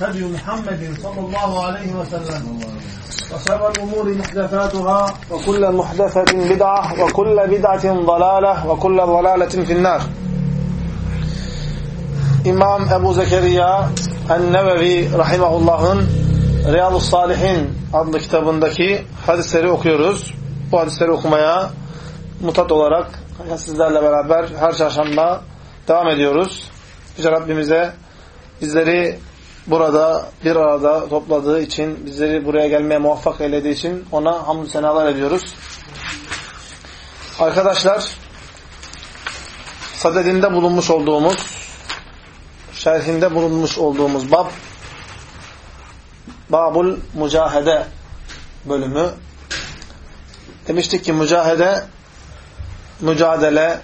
هدي محمد صلى الله عليه وسلم وشر الأمور محدثاتها وكل محدثة بدعة وكل بدعة ضلالة وكل ضلالة في النار İmam Ebu Zekeriya En-Nevevi Rahimahullah'ın Riyadu Salihin adlı kitabındaki hadisleri okuyoruz. Bu hadisleri okumaya mutat olarak sizlerle beraber her çarşamba devam ediyoruz. Yüce Rabbimize bizleri burada bir arada topladığı için, bizleri buraya gelmeye muvaffak eylediği için ona hamdü senalar ediyoruz. Arkadaşlar, sadedinde bulunmuş olduğumuz, şerhinde bulunmuş olduğumuz bab, Babul Mücahede bölümü. Demiştik ki mücahede, mücadele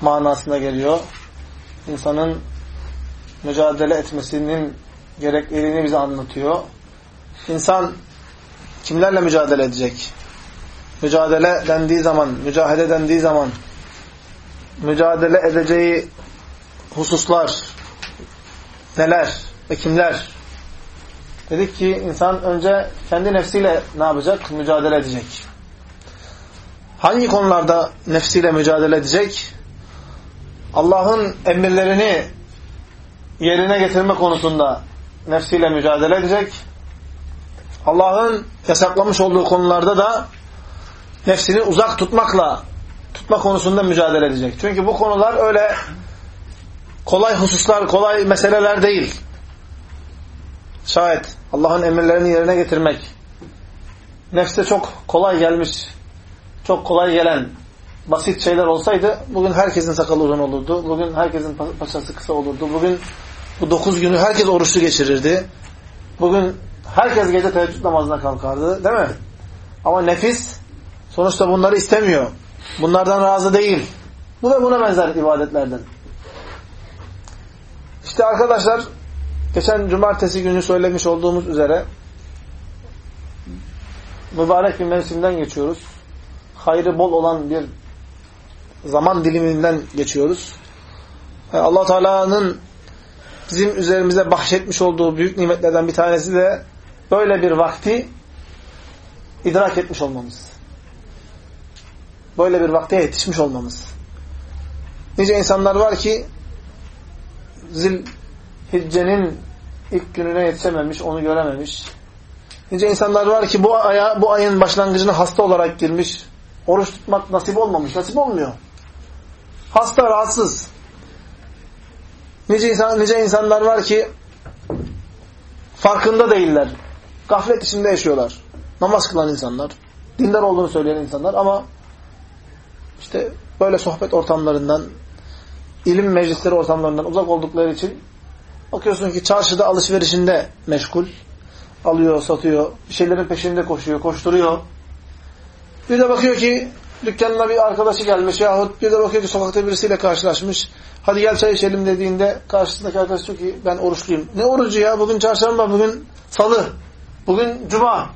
manasına geliyor. İnsanın mücadele etmesinin gerekliliğini bize anlatıyor. İnsan kimlerle mücadele edecek? Mücadele dendiği zaman, mücahede dendiği zaman mücadele edeceği hususlar neler ve kimler? Dedik ki insan önce kendi nefsiyle ne yapacak? Mücadele edecek. Hangi konularda nefsiyle mücadele edecek? Allah'ın emirlerini yerine getirme konusunda nefsiyle mücadele edecek. Allah'ın yasaklamış olduğu konularda da nefsini uzak tutmakla tutma konusunda mücadele edecek. Çünkü bu konular öyle kolay hususlar, kolay meseleler değil. Şayet Allah'ın emirlerini yerine getirmek nefse çok kolay gelmiş, çok kolay gelen basit şeyler olsaydı bugün herkesin sakalı uzun olurdu. Bugün herkesin paçası kısa olurdu. Bugün bu dokuz günü herkes oruçlu geçirirdi. Bugün herkes gece teheccüd namazına kalkardı. Değil mi? Ama nefis sonuçta bunları istemiyor. Bunlardan razı değil. Bu da buna benzer ibadetlerden. İşte arkadaşlar geçen cumartesi günü söylemiş olduğumuz üzere mübarek bir mevsimden geçiyoruz. Hayrı bol olan bir zaman diliminden geçiyoruz. allah Teala'nın bizim üzerimize bahşetmiş olduğu büyük nimetlerden bir tanesi de böyle bir vakti idrak etmiş olmamız. Böyle bir vakte yetişmiş olmamız. Nice insanlar var ki Zilhicce'nin ilk gününe yetişememiş, onu görememiş. Nice insanlar var ki bu aya, bu ayın başlangıcına hasta olarak girmiş. Oruç tutmak nasip olmamış, nasip olmuyor. Hasta, rahatsız. Nice, insan, nice insanlar var ki farkında değiller. Gaflet içinde yaşıyorlar. Namaz kılan insanlar. Dindar olduğunu söyleyen insanlar ama işte böyle sohbet ortamlarından, ilim meclisleri ortamlarından uzak oldukları için bakıyorsun ki çarşıda alışverişinde meşgul. Alıyor, satıyor. Şeylerin peşinde koşuyor, koşturuyor. Bir de bakıyor ki dükkanına bir arkadaşı gelmiş yahut bir de bakıyor ki sokakta birisiyle karşılaşmış. Hadi gel çay içelim dediğinde karşısındaki arkadaş diyor ki ben oruçluyum. Ne orucu ya? Bugün çarşamba, bugün salı, bugün cuma.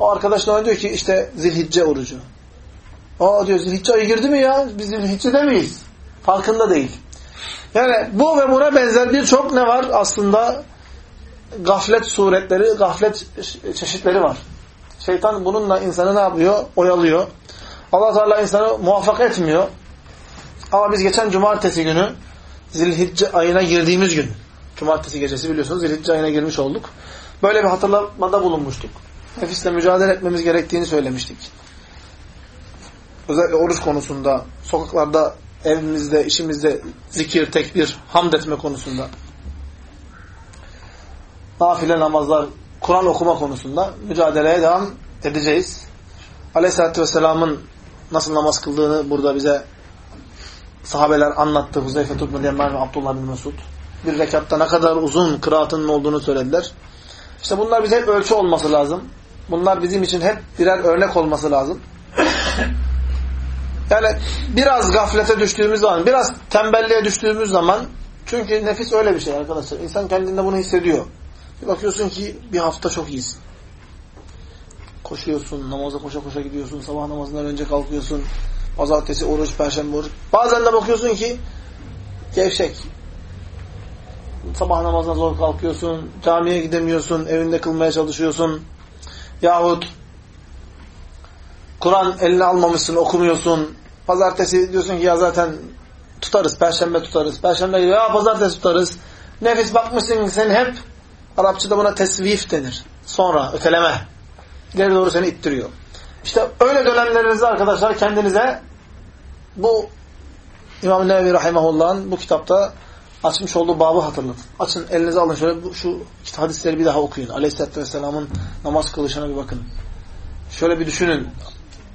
O arkadaş ne diyor ki işte zilhicce orucu. Aa diyor zilhicce ayı girdi mi ya? Biz zilhicce miyiz? Farkında değil. Yani bu ve buna benzer birçok ne var? Aslında gaflet suretleri, gaflet çeşitleri var. Şeytan bununla insanı ne yapıyor? Oyalıyor. Allah Teala insanı muvaffak etmiyor. Ama biz geçen cumartesi günü Zilhicce ayına girdiğimiz gün cumartesi gecesi biliyorsunuz Zilhicce ayına girmiş olduk. Böyle bir hatırlamada bulunmuştuk. Nefisle mücadele etmemiz gerektiğini söylemiştik. Özellikle oruç konusunda, sokaklarda, evimizde, işimizde zikir, tekbir, hamd etme konusunda. Nafile namazlar, Kur'an okuma konusunda mücadeleye devam edeceğiz. Aleyhisselatü Vesselam'ın nasıl namaz kıldığını burada bize sahabeler anlattı. Huzeyfe bin Yaman ve Abdullah bin Mesud. Bir rekatta ne kadar uzun kıraatının olduğunu söylediler. İşte bunlar bize hep ölçü olması lazım. Bunlar bizim için hep birer örnek olması lazım. Yani biraz gaflete düştüğümüz zaman, biraz tembelliğe düştüğümüz zaman çünkü nefis öyle bir şey arkadaşlar. İnsan kendinde bunu hissediyor. Bir bakıyorsun ki bir hafta çok iyisin. Koşuyorsun, namaza koşa koşa gidiyorsun, sabah namazından önce kalkıyorsun, pazartesi oruç, perşembe oruç. Bazen de bakıyorsun ki gevşek. Sabah namazına zor kalkıyorsun, camiye gidemiyorsun, evinde kılmaya çalışıyorsun. Yahut Kur'an eline almamışsın, okumuyorsun. Pazartesi diyorsun ki ya zaten tutarız, perşembe tutarız. Perşembe ya pazartesi tutarız. Nefis bakmışsın sen hep Arapçada buna tesvif denir. Sonra öteleme. İleri doğru seni ittiriyor. İşte öyle dönemlerinizde arkadaşlar kendinize bu İmam Nevevi Rahimahullah'ın bu kitapta açmış olduğu babı hatırlatın. Açın elinize alın şöyle bu, şu hadisleri bir daha okuyun. Aleyhisselatü Vesselam'ın namaz kılışına bir bakın. Şöyle bir düşünün.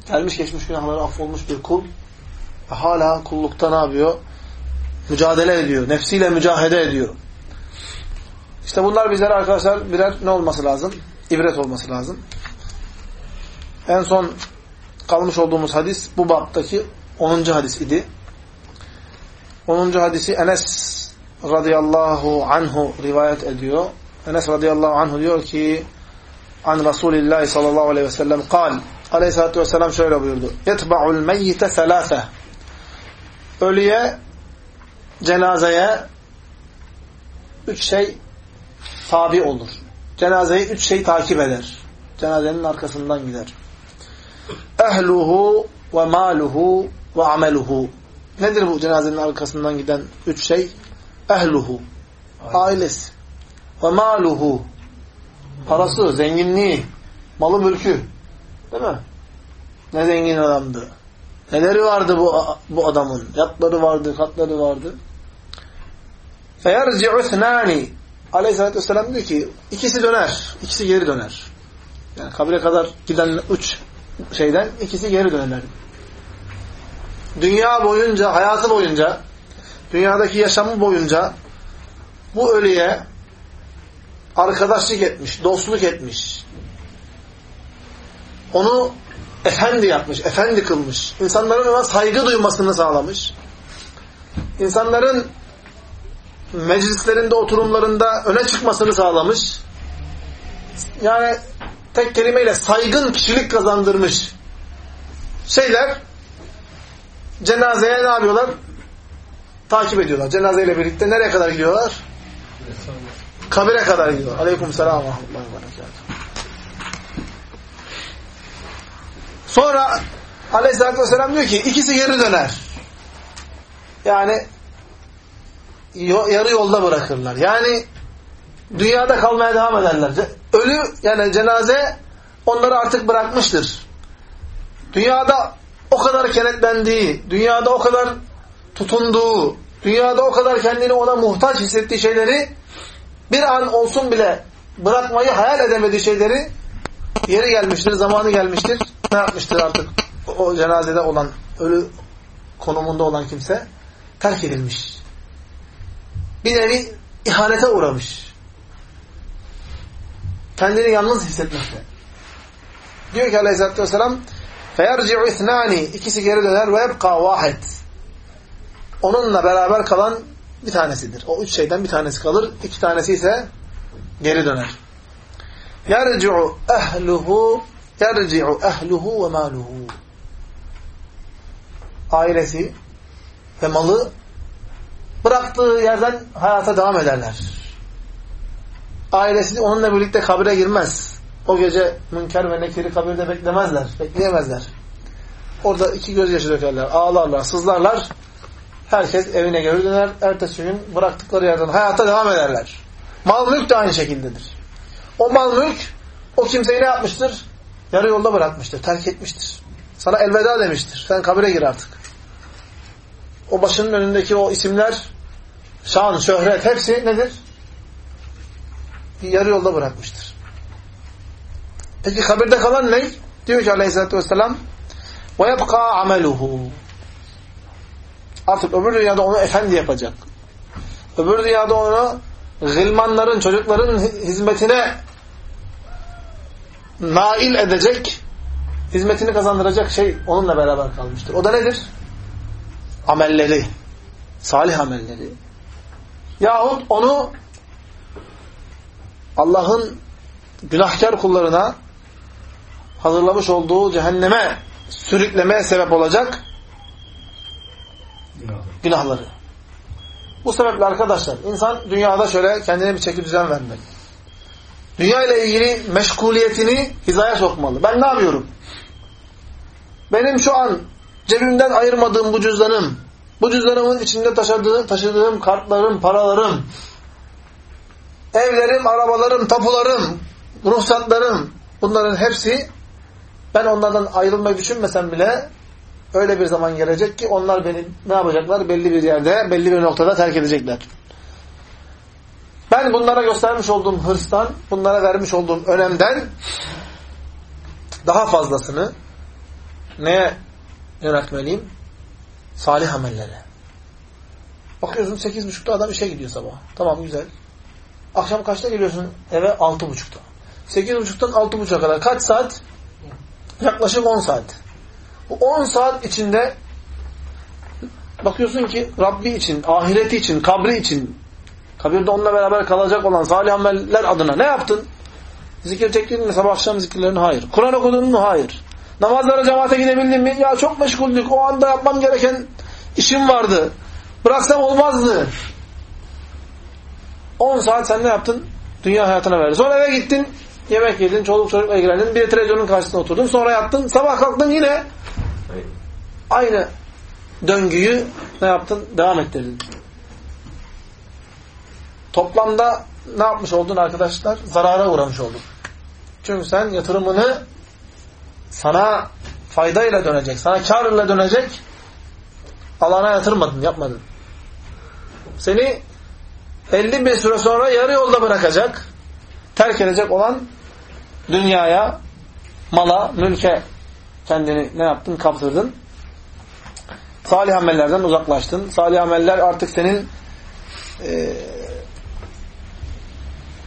Gelmiş geçmiş günahları affolmuş bir kul hala kullukta ne yapıyor? Mücadele ediyor. Nefsiyle mücadele ediyor. İşte bunlar bizlere arkadaşlar birer ne olması lazım? İbret olması lazım. En son kalmış olduğumuz hadis bu baptaki 10. hadis idi. 10. hadisi Enes radıyallahu anhu rivayet ediyor. Enes radıyallahu anhu diyor ki an Resulillah sallallahu aleyhi ve sellem kal aleyhissalatü vesselam şöyle buyurdu. Yetba'ul meyyite selâse ölüye cenazeye üç şey tabi olur. Cenazeyi üç şey takip eder. Cenazenin arkasından gider Ehluhu ve maluhu ve ameluhu. Nedir bu cenazenin arkasından giden üç şey? Ehluhu. Ailesi. Ve maluhu. Parası, zenginliği, malı mülkü. Değil mi? Ne zengin adamdı. Neleri vardı bu, bu adamın? Yatları vardı, katları vardı. فَيَرْجِعُ اثْنَانِ Aleyhisselatü Vesselam diyor ki ikisi döner, ikisi geri döner. Yani kabire kadar giden üç şeyden ikisi geri dönerler. Dünya boyunca, hayatı boyunca, dünyadaki yaşamı boyunca bu ölüye arkadaşlık etmiş, dostluk etmiş. Onu efendi yapmış, efendi kılmış. İnsanların ona saygı duymasını sağlamış. İnsanların meclislerinde, oturumlarında öne çıkmasını sağlamış. Yani tek kelimeyle saygın kişilik kazandırmış şeyler cenazeye ne yapıyorlar? Takip ediyorlar. Cenazeyle birlikte nereye kadar gidiyorlar? Kabire kadar gidiyorlar. Aleyküm selam Sonra aleyhissalatü vesselam diyor ki ikisi geri döner. Yani yarı yolda bırakırlar. Yani dünyada kalmaya devam ederler. Ölü yani cenaze onları artık bırakmıştır. Dünyada o kadar kenetlendiği, dünyada o kadar tutunduğu, dünyada o kadar kendini ona muhtaç hissettiği şeyleri bir an olsun bile bırakmayı hayal edemediği şeyleri yeri gelmiştir, zamanı gelmiştir. Ne yapmıştır artık o cenazede olan, ölü konumunda olan kimse? Terk edilmiş. Bir nevi ihanete uğramış. Kendini yalnız hissetmekte. Diyor ki aleyhissalatü vesselam فَيَرْجِعُ اِثْنَانِ İkisi geri döner ve يَبْقَى vahid. Onunla beraber kalan bir tanesidir. O üç şeyden bir tanesi kalır. iki tanesi ise geri döner. يَرْجِعُ اَهْلُهُ يَرْجِعُ اَهْلُهُ وَمَالُهُ Ailesi ve malı bıraktığı yerden hayata devam ederler. Ailesi onunla birlikte kabire girmez. O gece münker ve nekiri kabirde beklemezler, bekleyemezler. Orada iki gözyaşı dökerler, ağlarlar, sızlarlar. Herkes evine geri döner. Ertesi gün bıraktıkları yerden hayata devam ederler. Mal mülk de aynı şekildedir. O mal mülk o kimseyi ne yapmıştır? Yarı yolda bırakmıştır, terk etmiştir. Sana elveda demiştir. Sen kabire gir artık. O başının önündeki o isimler, şan, şöhret hepsi nedir? Yarı yolda bırakmıştır. Peki kabirde kalan ne? Diyor ki aleyhissalatü vesselam وَيَبْقَى عَمَلُهُ Artık öbür dünyada onu efendi yapacak. Öbür dünyada onu gılmanların, çocukların hizmetine nail edecek, hizmetini kazandıracak şey onunla beraber kalmıştır. O da nedir? Amelleri. Salih amelleri. Yahut onu Allah'ın günahkar kullarına hazırlamış olduğu cehenneme sürüklemeye sebep olacak günahları. Bu sebeple arkadaşlar insan dünyada şöyle kendine bir çeki düzen vermeli. Dünya ile ilgili meşguliyetini hizaya sokmalı. Ben ne yapıyorum? Benim şu an cebimden ayırmadığım bu cüzdanım, bu cüzdanımın içinde taşıdığım, taşıdığım kartlarım, paralarım, evlerim, arabalarım, tapularım, ruhsatlarım, bunların hepsi ben onlardan ayrılmayı düşünmesem bile öyle bir zaman gelecek ki onlar beni ne yapacaklar? Belli bir yerde, belli bir noktada terk edecekler. Ben bunlara göstermiş olduğum hırstan, bunlara vermiş olduğum önemden daha fazlasını neye yöneltmeliyim? Salih amellere. Bakıyorsun sekiz buçukta adam işe gidiyor sabah. Tamam güzel. Akşam kaçta geliyorsun eve? Altı buçukta. Sekiz buçuktan altı buçuğa kadar kaç saat? Yaklaşık on saat. Bu on saat içinde bakıyorsun ki Rabbi için, ahireti için, kabri için, kabirde onunla beraber kalacak olan salih ameller adına ne yaptın? Zikir çektin mi sabah akşam zikirlerini? Hayır. Kur'an okudun mu? Hayır. Namazlara cemaate gidebildin mi? Ya çok meşguldük. O anda yapmam gereken işim vardı. Bıraksam olmazdı. 10 saat sen ne yaptın? Dünya hayatına verdin. Sonra eve gittin. Yemek yedin. Çoluk çocukla ilgilendin. Bir de televizyonun karşısında oturdun. Sonra yattın. Sabah kalktın yine aynı döngüyü ne yaptın? Devam ettirdin. Toplamda ne yapmış oldun arkadaşlar? Zarara uğramış oldun. Çünkü sen yatırımını sana faydayla dönecek, sana karla dönecek alana yatırmadın, yapmadın. Seni belli bir süre sonra yarı yolda bırakacak, terk edecek olan dünyaya, mala, mülke kendini ne yaptın? Kaptırdın. Salih amellerden uzaklaştın. Salih ameller artık senin e,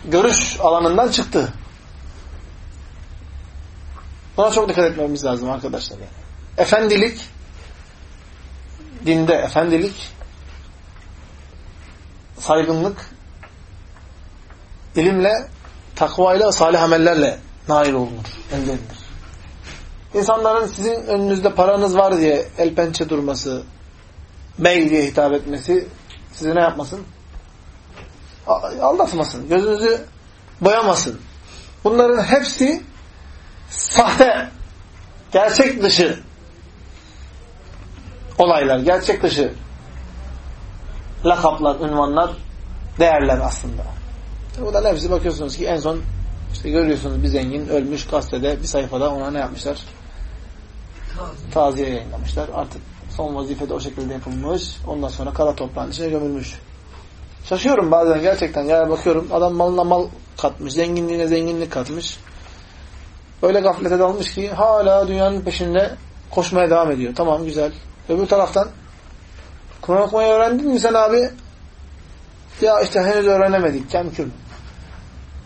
görüş alanından çıktı. Buna çok dikkat etmemiz lazım arkadaşlar. Efendilik, dinde efendilik, saygınlık, ilimle, takvayla, salih amellerle nail olunur, elde edilir. İnsanların sizin önünüzde paranız var diye el pençe durması, bey diye hitap etmesi sizi ne yapmasın? Aldatmasın, gözünüzü boyamasın. Bunların hepsi sahte, gerçek dışı olaylar, gerçek dışı lakaplar, ünvanlar, değerler aslında. Bu da hepsi bakıyorsunuz ki en son işte görüyorsunuz bir zengin ölmüş gazetede bir sayfada ona ne yapmışlar? Taziye yayınlamışlar. Artık son vazifede o şekilde yapılmış. Ondan sonra kara toprağın içine gömülmüş. Şaşıyorum bazen gerçekten. Ya bakıyorum adam malına mal katmış. Zenginliğine zenginlik katmış. Öyle gaflete dalmış ki hala dünyanın peşinde koşmaya devam ediyor. Tamam güzel. Öbür taraftan Kur'an okumayı öğrendin mi sen abi? Ya işte henüz öğrenemedik. Kemkül.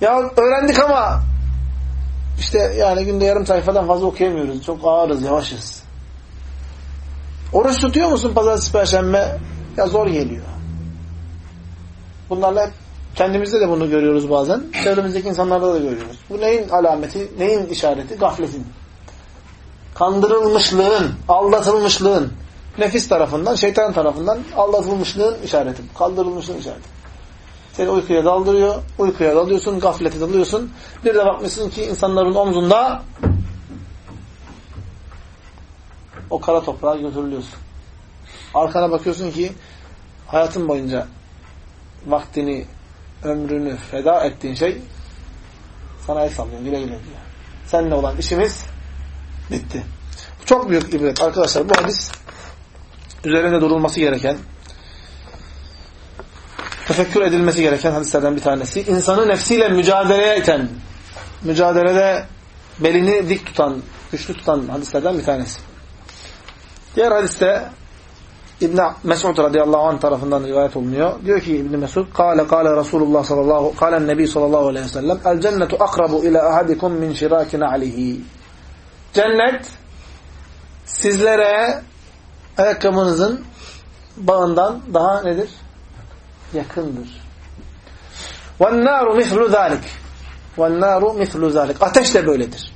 Ya öğrendik ama işte yani günde yarım sayfadan fazla okuyamıyoruz. Çok ağırız, yavaşız. Oruç tutuyor musun pazartesi, perşembe? Ya zor geliyor. Bunlarla kendimizde de bunu görüyoruz bazen. Çevremizdeki insanlarda da görüyoruz. Bu neyin alameti, neyin işareti? Gafletin. Kandırılmışlığın, aldatılmışlığın, nefis tarafından, şeytan tarafından aldatılmışlığın işareti. Kaldırılmışlığın işareti. Seni uykuya daldırıyor, uykuya dalıyorsun, gaflete dalıyorsun. Bir de bakmışsın ki insanların omzunda o kara toprağa götürülüyorsun. Arkana bakıyorsun ki hayatın boyunca vaktini, ömrünü feda ettiğin şey sana el sallıyor, güle güle diyor. Seninle olan işimiz bitti. Çok büyük ibret arkadaşlar. Bu hadis üzerinde durulması gereken tefekkür edilmesi gereken hadislerden bir tanesi. İnsanı nefsiyle mücadeleye iten, mücadelede belini dik tutan, güçlü tutan hadislerden bir tanesi. Diğer hadiste İbn Mesud radıyallahu anh tarafından rivayet olunuyor. Diyor ki İbn Mesud, "Kâle kâle Resulullah sallallahu kâle Nebi sallallahu aleyhi ve sellem: "El cennetu akrabu ila ahadikum min şirakin alihi." Cennet sizlere ayakkabınızın bağından daha nedir? Yakındır. وَالنَّارُ مِثْلُ ذَٰلِكِ وَالنَّارُ مِثْلُ ذَٰلِكِ Ateş de böyledir.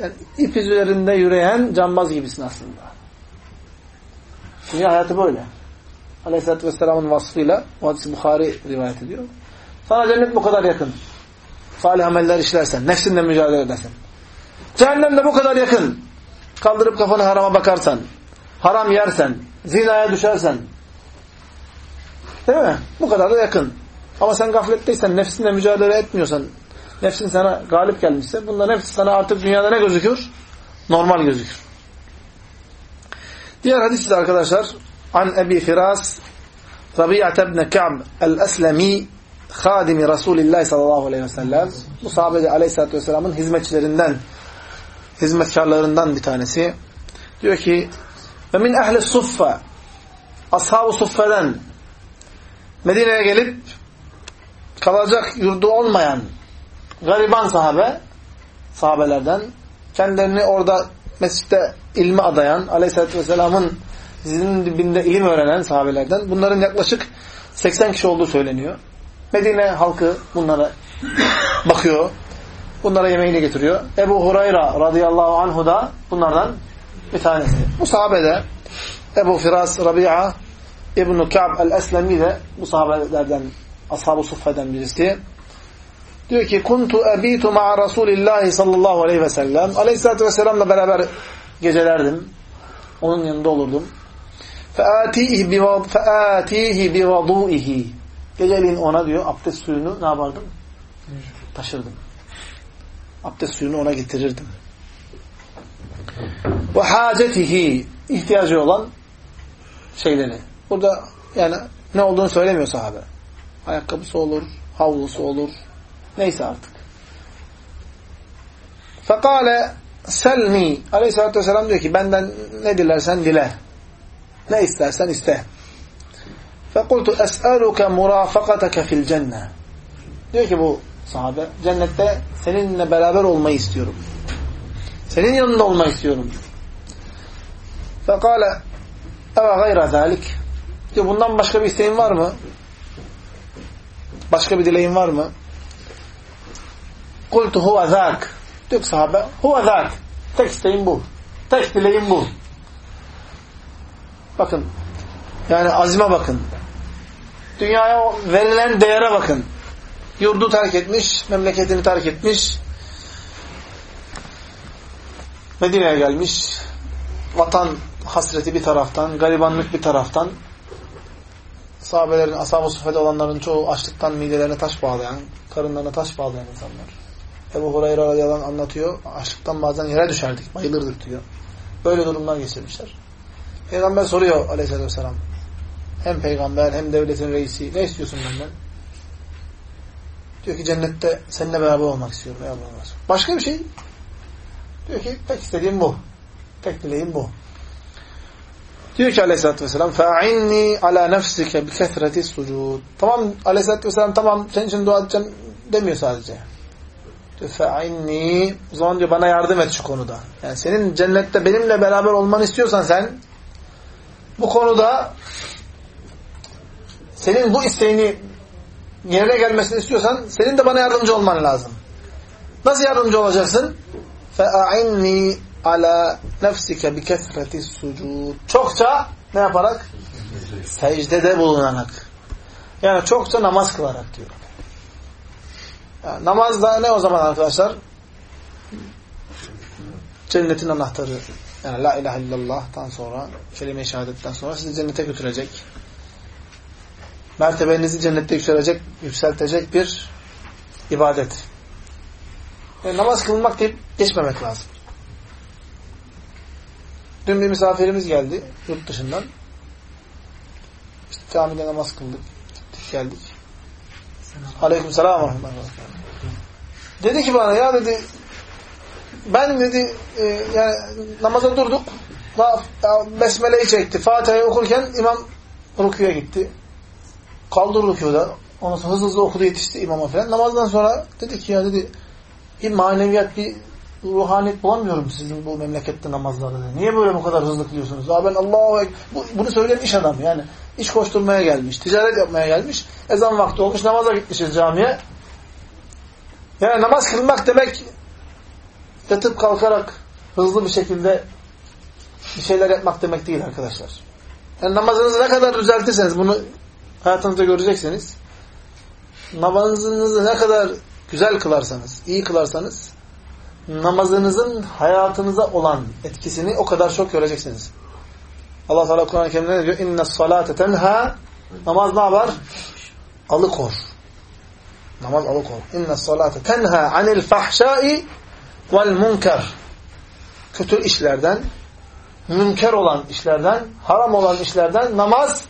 Yani ip üzerinde yürüyen cambaz gibisin aslında. Dünya hayatı böyle. Aleyhisselatü Vesselam'ın vasfıyla o hadisi Bukhari rivayet ediyor. Sana cennet bu kadar yakın. Salih ameller işlersen, nefsinle mücadele edersen. Cehennem de bu kadar yakın. Kaldırıp kafanı harama bakarsan, haram yersen, zinaya düşersen. Değil mi? Bu kadar da yakın. Ama sen gafletteysen, nefsinle mücadele etmiyorsan, nefsin sana galip gelmişse, bunların hepsi sana artık dünyada ne gözükür? Normal gözükür. Diğer hadis ise arkadaşlar, An Ebi Firas, Rabi'at ibn Ka'b el-Eslemi, Khadimi Resulillah sallallahu aleyhi ve sellem. Bu sahabede aleyhissalatü vesselamın hizmetçilerinden, hizmetkarlarından bir tanesi. Diyor ki, ve min ehli suffa, ashab-ı suffeden, Medine'ye gelip kalacak yurdu olmayan gariban sahabe, sahabelerden, kendilerini orada mescitte ilmi adayan, aleyhissalatü vesselamın dizinin dibinde ilim öğrenen sahabelerden, bunların yaklaşık 80 kişi olduğu söyleniyor. Medine halkı bunlara bakıyor, bunlara yemeğini getiriyor. Ebu Hurayra radıyallahu anhu da bunlardan bir tanesi. Bu sahabede Ebu Firas Rabia İbn-i Ka'b el-Eslemi de bu sahabelerden, ashab-ı suffeden birisi. Diyor ki, Kuntu ebitu ma'a Resulillahi sallallahu aleyhi ve sellem. Aleyhisselatü vesselamla beraber gecelerdim. Onun yanında olurdum. فَآتِيهِ بِوَضُوئِهِ Geceliğin ona diyor, abdest suyunu ne yapardım? Taşırdım. Abdest suyunu ona getirirdim. Ve hacetihi ihtiyacı olan şeyleri. Burada yani ne olduğunu söylemiyor sahabe. Ayakkabısı olur, havlusu olur. Neyse artık. Fekale selni. Aleyhisselatü vesselam diyor ki benden ne dilersen dile. Ne istersen iste. Fekultu es'eluke murafakateke fil cennet. Diyor ki bu sahabe, cennette seninle beraber olmayı istiyorum. Senin yanında olmayı istiyorum. Fekale eve gayra zalik. Diyor bundan başka bir isteğin var mı? Başka bir dileğin var mı? Kultu huve zâk. Diyor sahabe, huve zâk. Tek isteğim bu. Tek dileğim bu. Bakın. Yani azime bakın. Dünyaya verilen değere bakın. Yurdu terk etmiş, memleketini terk etmiş. Medine'ye gelmiş. Vatan hasreti bir taraftan, garibanlık bir taraftan. Sahabelerin, ashab-ı olanların çoğu açlıktan midelerine taş bağlayan, karınlarına taş bağlayan insanlar. Ebu Hureyre radıyallahu anlatıyor. Açlıktan bazen yere düşerdik, bayılırdık diyor. Böyle durumlar geçirmişler. Peygamber soruyor aleyhissalatü vesselam. Hem peygamber hem devletin reisi. Ne istiyorsun benden? Diyor ki cennette seninle beraber olmak istiyorum. Başka bir şey? Diyor ki tek istediğim bu. Tek dileğim bu. Diyor ki aleyhissalatü vesselam فَاَعِنِّي عَلَى نَفْسِكَ بِكَثْرَةِ السُّجُودِ Tamam aleyhissalatü vesselam tamam senin için dua edeceğim demiyor sadece. Diyor فَاَعِنِّي O zaman diyor bana yardım et şu konuda. Yani senin cennette benimle beraber olmanı istiyorsan sen bu konuda senin bu isteğini yerine gelmesini istiyorsan senin de bana yardımcı olman lazım. Nasıl yardımcı olacaksın? فَاَعِنِّي ala nefsike bi kesreti sucud. Çokça ne yaparak? Secdede bulunarak. Yani çokça namaz kılarak diyor. Yani namaz da ne o zaman arkadaşlar? Cennetin anahtarı. Yani la ilahe illallah'tan sonra, kelime-i şehadetten sonra sizi cennete götürecek. Mertebenizi cennette yükselecek, yükseltecek bir ibadet. Yani namaz kılmak deyip geçmemek lazım. Dün bir misafirimiz geldi yurt dışından. İşte camide namaz kıldık. Gittik geldik. Aleyküm selam. Dedi ki bana ya dedi ben dedi e, yani namaza durduk. Besmele'yi çekti. Fatiha'yı okurken imam rüküye gitti. Kaldı rüküda. Ondan sonra hızlı hızlı okudu yetişti imama falan. Namazdan sonra dedi ki ya dedi bir maneviyat, bir ruhaniyet bulamıyorum sizin bu memlekette namazlarda. Niye böyle bu kadar hızlı kılıyorsunuz? Aa ben Allah'u bu, bunu söyleyen iş adamı yani. iş koşturmaya gelmiş, ticaret yapmaya gelmiş. Ezan vakti olmuş, namaza gitmişiz camiye. Yani namaz kılmak demek yatıp kalkarak hızlı bir şekilde bir şeyler yapmak demek değil arkadaşlar. Yani namazınızı ne kadar düzeltirseniz bunu hayatınızda göreceksiniz. Namazınızı ne kadar güzel kılarsanız, iyi kılarsanız namazınızın hayatınıza olan etkisini o kadar çok göreceksiniz. Allah Teala Kur'an-ı Kerim'de ne diyor? İnne salate tenha Namaz ne yapar? Alıkor. Namaz alıkor. İnne salate tenha anil fahşai vel munker. Kötü işlerden, münker olan işlerden, haram olan işlerden namaz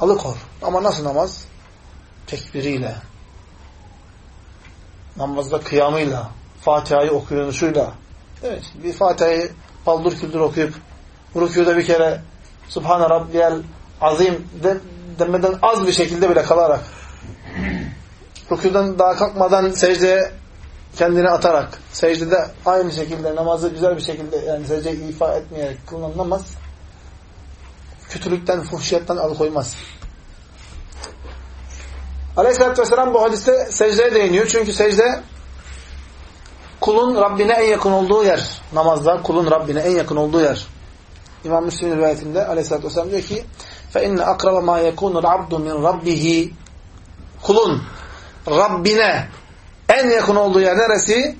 alıkor. Ama nasıl namaz? Tekbiriyle, namazda kıyamıyla, Fatiha'yı okuyuşuyla. Evet, bir Fatiha'yı baldur küldür okuyup rükûda bir kere Subhane Rabbiyel Azim de, demeden az bir şekilde bile kalarak rükûdan daha kalkmadan secdeye kendini atarak secdede aynı şekilde namazı güzel bir şekilde yani secdeyi ifa etmeyerek kılınan namaz kötülükten, fuhşiyetten alıkoymaz. Aleyhisselatü Vesselam bu hadiste secdeye değiniyor. Çünkü secde kulun Rabbine en yakın olduğu yer. Namazda kulun Rabbine en yakın olduğu yer. İmam Müslim'in rivayetinde Aleyhisselatü Vesselam diyor ki فَاِنَّ اَقْرَبَ مَا يَكُونُ الْعَبْدُ مِنْ رَبِّهِ Kulun Rabbine en yakın olduğu yer neresi?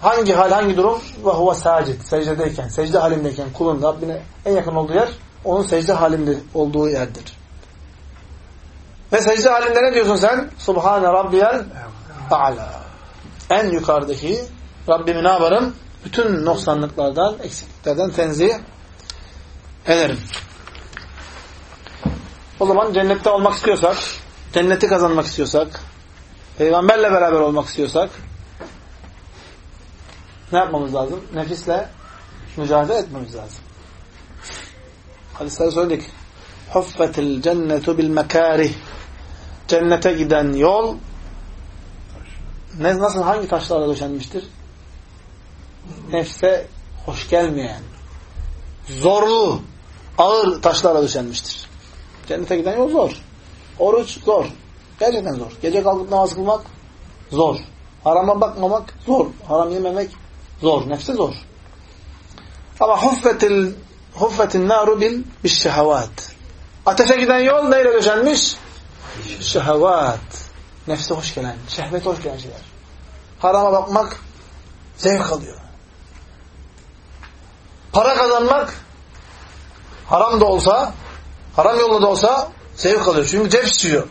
Hangi hal, hangi durum? Ve huve sacid. Secdedeyken, secde halindeyken kulun Rabbine en yakın olduğu yer, onun secde halinde olduğu yerdir. Ve secde halinde ne diyorsun sen? Subhane Rabbiyel A'la. En yukarıdaki Rabbimi ne yaparım? Bütün noksanlıklardan, eksikliklerden tenzih ederim. O zaman cennette olmak istiyorsak, cenneti kazanmak istiyorsak, peygamberle beraber olmak istiyorsak ne yapmamız lazım? Nefisle mücadele etmemiz lazım. Hadisleri söyledik. Huffetil cennetu bil mekarih. Cennete giden yol ne, nasıl hangi taşlarla döşenmiştir? Nefse hoş gelmeyen, zorlu, ağır taşlarla döşenmiştir. Cennete giden yol zor. Oruç zor. Gerçekten zor. Gece kalkıp namaz kılmak zor. Harama bakmamak zor. Haram yememek zor. Nefse zor. Ama huffetil huffetin naru bil şehavat. Ateşe giden yol neyle döşenmiş? Şehavat. Nefse hoş gelen, şehvet hoş gelen şeyler. Harama bakmak zevk alıyor. Para kazanmak haram da olsa, haram yolda da olsa zevk alıyor. Çünkü cep istiyor.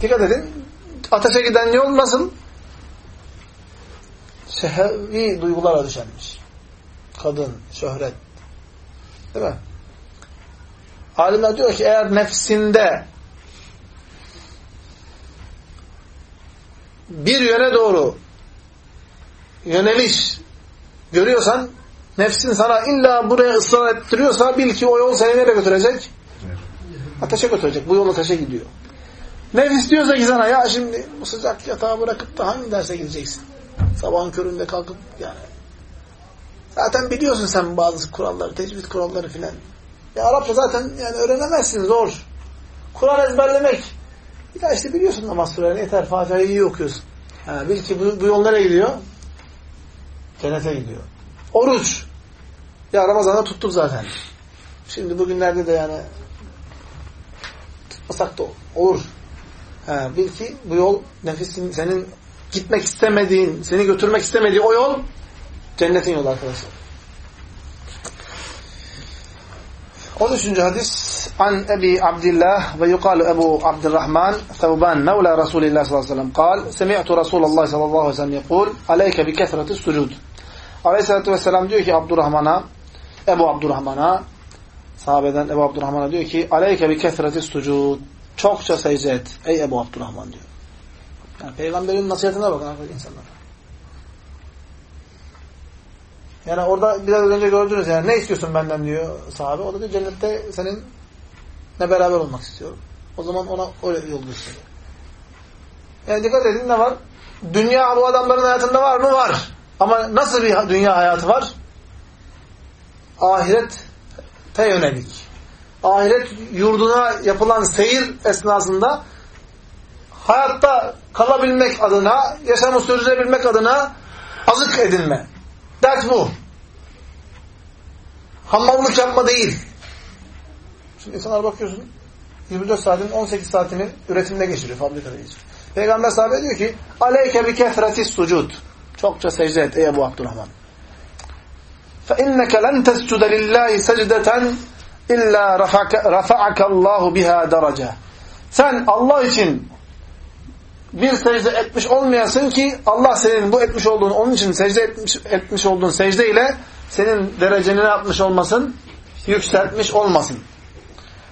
Dikkat edin. Ateşe giden yol nasıl? Şehvi duygulara düşenmiş. Kadın, şöhret. Değil mi? Alimler diyor ki eğer nefsinde bir yöne doğru yöneliş görüyorsan nefsin sana illa buraya ısrar ettiriyorsa bil ki o yol seni nereye götürecek? Ateşe götürecek. Bu yol ateşe gidiyor. Nefis diyorsa ki sana ya şimdi bu sıcak yatağı bırakıp da hangi derse gideceksin? Sabahın köründe kalkıp yani. Zaten biliyorsun sen bazı kuralları, tecvid kuralları filan. Ya Arapça zaten yani öğrenemezsin zor. Kur'an ezberlemek. Ya işte biliyorsun namaz surelerini yeter. Fatiha'yı iyi okuyorsun. Ha, bil ki bu, bu yol nereye gidiyor? Cennete gidiyor. Oruç. Ya Ramazan'da tuttuk zaten. Şimdi bugünlerde de yani tutmasak da olur. Ha, bil ki bu yol nefesin senin gitmek istemediğin, seni götürmek istemediği o yol cennetin yolu arkadaşlar. 13. hadis an Ebi Abdillah ve yukalu Ebu Abdurrahman Thevban Mevla Resulillah sallallahu aleyhi ve sellem kal Semi'tu Resulullah sallallahu aleyhi ve sellem yekul aleyke bi kethreti sucud Aleyhisselatü vesselam diyor ki Abdurrahman'a Ebu Abdurrahman'a sahabeden Ebu Abdurrahman'a diyor ki aleyke bi kethreti sucud çokça secde et ey Ebu Abdurrahman diyor. Yani peygamberin nasihatine bakın arkadaşlar insanlar. Yani orada biraz önce gördünüz yani ne istiyorsun benden diyor sahabe. O da diyor cennette senin ne beraber olmak istiyorum. O zaman ona öyle yol gösteriyor. Yani dikkat edin ne var? Dünya bu adamların hayatında var mı? Var. Ama nasıl bir dünya hayatı var? Ahirete yönelik. Ahiret yurduna yapılan seyir esnasında hayatta kalabilmek adına, yaşamı sürdürebilmek adına azık edinme. Ders bu. Hammallık yapma değil. Şimdi insanlara bakıyorsun 24 saatin 18 saatini üretimde geçiriyor, fabrikada geçiriyor. Peygamber sahabe diyor ki aleyke bi kefretis sucud. Çokça secde et ey Ebu Abdurrahman. Fe inneke len tescude lillahi secdeten illa rafa'aka Allahu biha derece. Sen Allah için bir secde etmiş olmayasın ki Allah senin bu etmiş olduğun, onun için secde etmiş, etmiş olduğun secde ile senin dereceni yapmış olmasın? Yükseltmiş olmasın.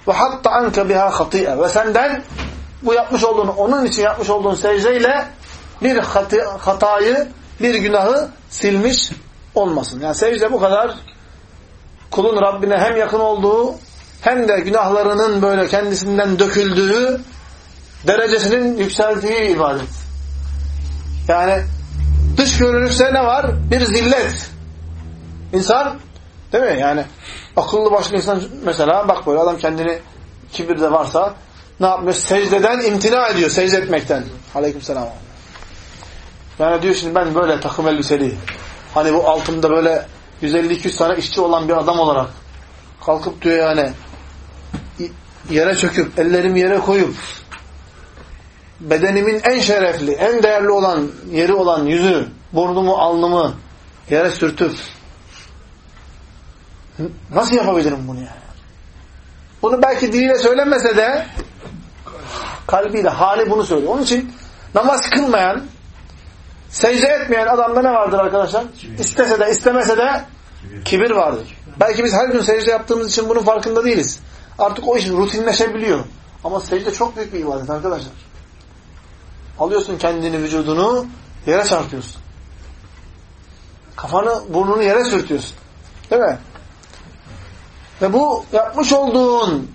Ve hatta anke biha hati'e. Ve senden bu yapmış olduğun, onun için yapmış olduğun secdeyle bir hatayı, bir günahı silmiş olmasın. Yani secde bu kadar kulun Rabbine hem yakın olduğu hem de günahlarının böyle kendisinden döküldüğü derecesinin yükseldiği ibadet. Yani dış görünüşte ne var? Bir zillet. İnsan değil mi? Yani akıllı başlı insan mesela bak böyle adam kendini kibirde varsa ne yapmış? Secdeden imtina ediyor. Secde etmekten. Aleykümselam. Yani diyor şimdi ben böyle takım elbiseli hani bu altımda böyle 150-200 tane işçi olan bir adam olarak kalkıp diyor yani yere çöküp ellerimi yere koyup bedenimin en şerefli, en değerli olan yeri olan yüzü, burnumu, alnımı yere sürtüp nasıl yapabilirim bunu yani? Bunu belki diliyle söylemese de kalbiyle, hali bunu söylüyor. Onun için namaz kılmayan, secde etmeyen adamda ne vardır arkadaşlar? İstese de istemese de kibir. kibir vardır. Belki biz her gün secde yaptığımız için bunun farkında değiliz. Artık o iş rutinleşebiliyor. Ama secde çok büyük bir ibadet arkadaşlar. Alıyorsun kendini, vücudunu yere çarpıyorsun. Kafanı, burnunu yere sürtüyorsun. Değil mi? Ve bu yapmış olduğun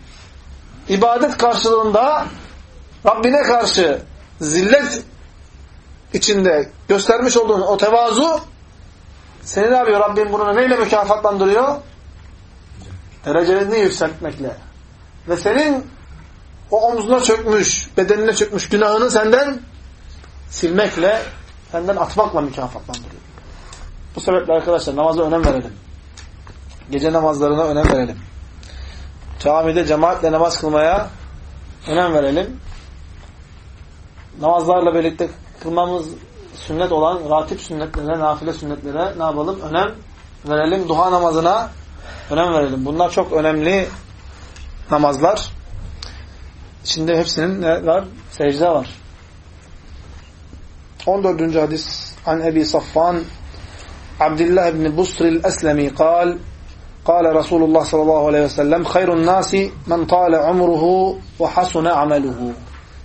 ibadet karşılığında Rabbine karşı zillet içinde göstermiş olduğun o tevazu seni ne yapıyor? Rabbim bunu neyle mükafatlandırıyor? Derecelerini yükseltmekle. Ve senin o omzuna çökmüş, bedenine çökmüş günahını senden silmekle, senden atmakla mükafatlandırıyor. Bu sebeple arkadaşlar namaza önem verelim. Gece namazlarına önem verelim. Camide cemaatle namaz kılmaya önem verelim. Namazlarla birlikte kılmamız sünnet olan ratip sünnetlere, nafile sünnetlere ne yapalım? Önem verelim. Duha namazına önem verelim. Bunlar çok önemli namazlar. İçinde hepsinin ne var? Secde var. 14. hadis an Ebi Safvan Abdullah ibn Busr el-Eslemi قال قال رسول الله صلى الله عليه وسلم خير الناس من طال عمره وحسن عمله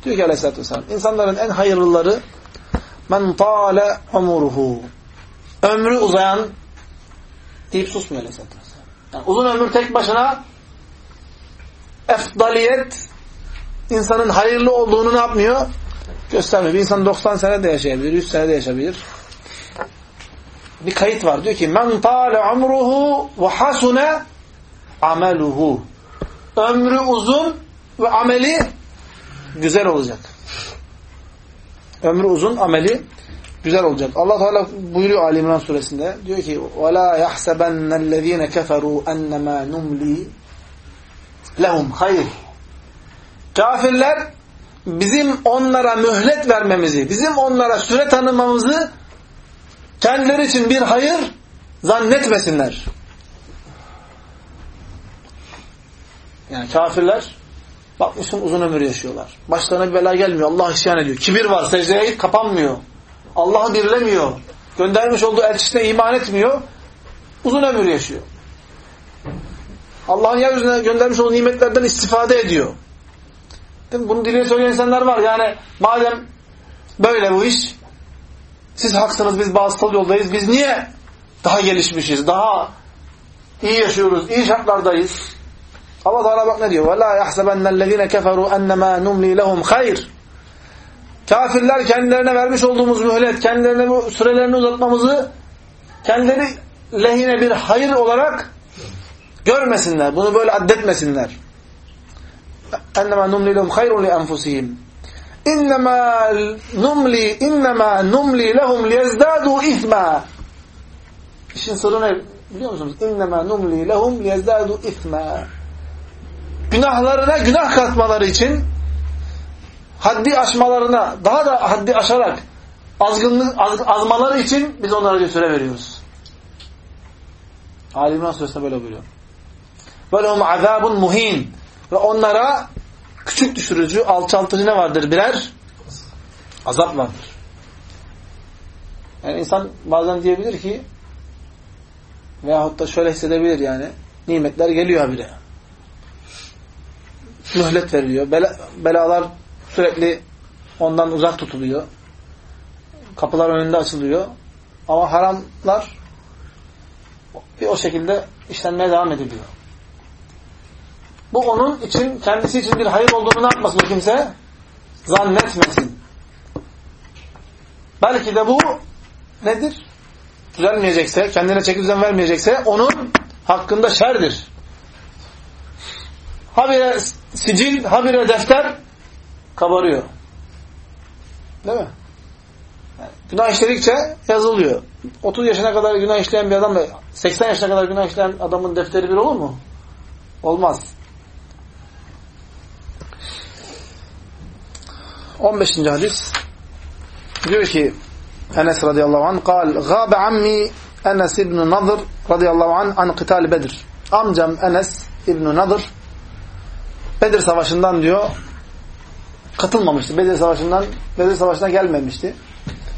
diyor ki aleyhissalatü vesselam insanların en hayırlıları men tale umuruhu ömrü uzayan deyip susmuyor aleyhissalatü vesselam. Yani uzun ömür tek başına efdaliyet insanın hayırlı olduğunu ne yapmıyor? Göstermiyor. Bir insan 90 sene de yaşayabilir, 100 sene de yaşayabilir. Bir kayıt var. Diyor ki men tale umruhu ve hasune ameluhu. Ömrü uzun ve ameli güzel olacak. Ömrü uzun, ameli güzel olacak. Allah Teala buyuruyor Ali İmran suresinde. Diyor ki: "Ve la yahsabennellezine keferu enma numli lehum hayr." Kafirler bizim onlara mühlet vermemizi, bizim onlara süre tanımamızı kendileri için bir hayır zannetmesinler. Yani kafirler bakmışsın uzun ömür yaşıyorlar. Başlarına bir bela gelmiyor. Allah isyan ediyor. Kibir var. Secdeye kapanmıyor. Allah'ı birlemiyor. Göndermiş olduğu elçisine iman etmiyor. Uzun ömür yaşıyor. Allah'ın yeryüzüne göndermiş olduğu nimetlerden istifade ediyor. Değil mi? Bunu diliyle söyleyen insanlar var. Yani madem böyle bu iş siz haksınız biz batıl yoldayız. Biz niye daha gelişmişiz, daha iyi yaşıyoruz, iyi şartlardayız. Allah Teala bak ne diyor? وَلَا يَحْسَبَنَّ الَّذ۪ينَ كَفَرُوا اَنَّمَا نُمْلِي لَهُمْ خَيْرٍ Kafirler kendilerine vermiş olduğumuz mühlet, kendilerine bu sürelerini uzatmamızı kendileri lehine bir hayır olarak görmesinler. Bunu böyle addetmesinler. اَنَّمَا نُمْلِي لَهُمْ خَيْرٌ لِأَنْفُسِهِمْ اِنَّمَا نُمْلِي اِنَّمَا نُمْلِي لَهُمْ لِيَزْدَادُوا اِثْمًا İşin sırrı ne biliyor musunuz? اِنَّمَا نُمْلِي لَهُمْ لِيَزْدَادُوا اِثْمًا Günahlarına günah katmaları için haddi aşmalarına, daha da haddi aşarak azgınlık, az, azmaları için biz onlara bir süre veriyoruz. Ali İmran Suresi'nde böyle buyuruyor. وَلَهُمْ azabun muhin Ve onlara küçük düşürücü, alçaltıcı ne vardır? Birer azap vardır. Yani insan bazen diyebilir ki veyahut da şöyle hissedebilir yani nimetler geliyor habire. Mühlet veriliyor. Bela, belalar sürekli ondan uzak tutuluyor. Kapılar önünde açılıyor. Ama haramlar bir o şekilde işlenmeye devam ediliyor. Bu onun için, kendisi için bir hayır olduğunu ne yapmasın kimse? Zannetmesin. Belki de bu nedir? Düzelmeyecekse, kendine çeki düzen vermeyecekse onun hakkında şerdir. Habire sicil, habire defter kabarıyor. Değil mi? Günah işledikçe yazılıyor. 30 yaşına kadar günah işleyen bir adam 80 yaşına kadar günah işleyen adamın defteri bir olur mu? Olmaz. 15. hadis diyor ki Enes radıyallahu anh kal gâbe ammi Enes ibn Nadır radıyallahu anh an kıtal Bedir. Amcam Enes ibn Nadır Bedir savaşından diyor katılmamıştı. Bedir savaşından Bedir savaşına gelmemişti.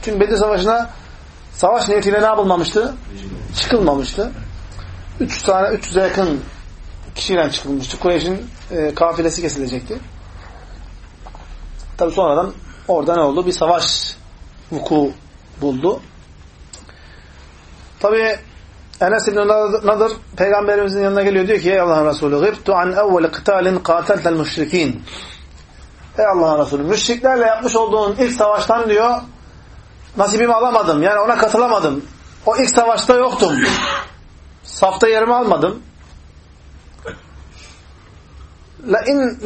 Çünkü Bedir savaşına savaş niyetiyle ne yapılmamıştı? Çıkılmamıştı. 3 tane 300'e yakın kişiyle çıkılmıştı. Kureyş'in e, kafilesi kesilecekti. Tabi sonradan orada ne oldu? Bir savaş vuku buldu. Tabi Enes İbn Nadır peygamberimizin yanına geliyor diyor ki ey Allah'ın Resulü gıbtu an evveli kıtalin kateltel müşrikin Ey Allah'ın Resulü müşriklerle yapmış olduğun ilk savaştan diyor nasibimi alamadım. Yani ona katılamadım. O ilk savaşta yoktum. Safta yerimi almadım.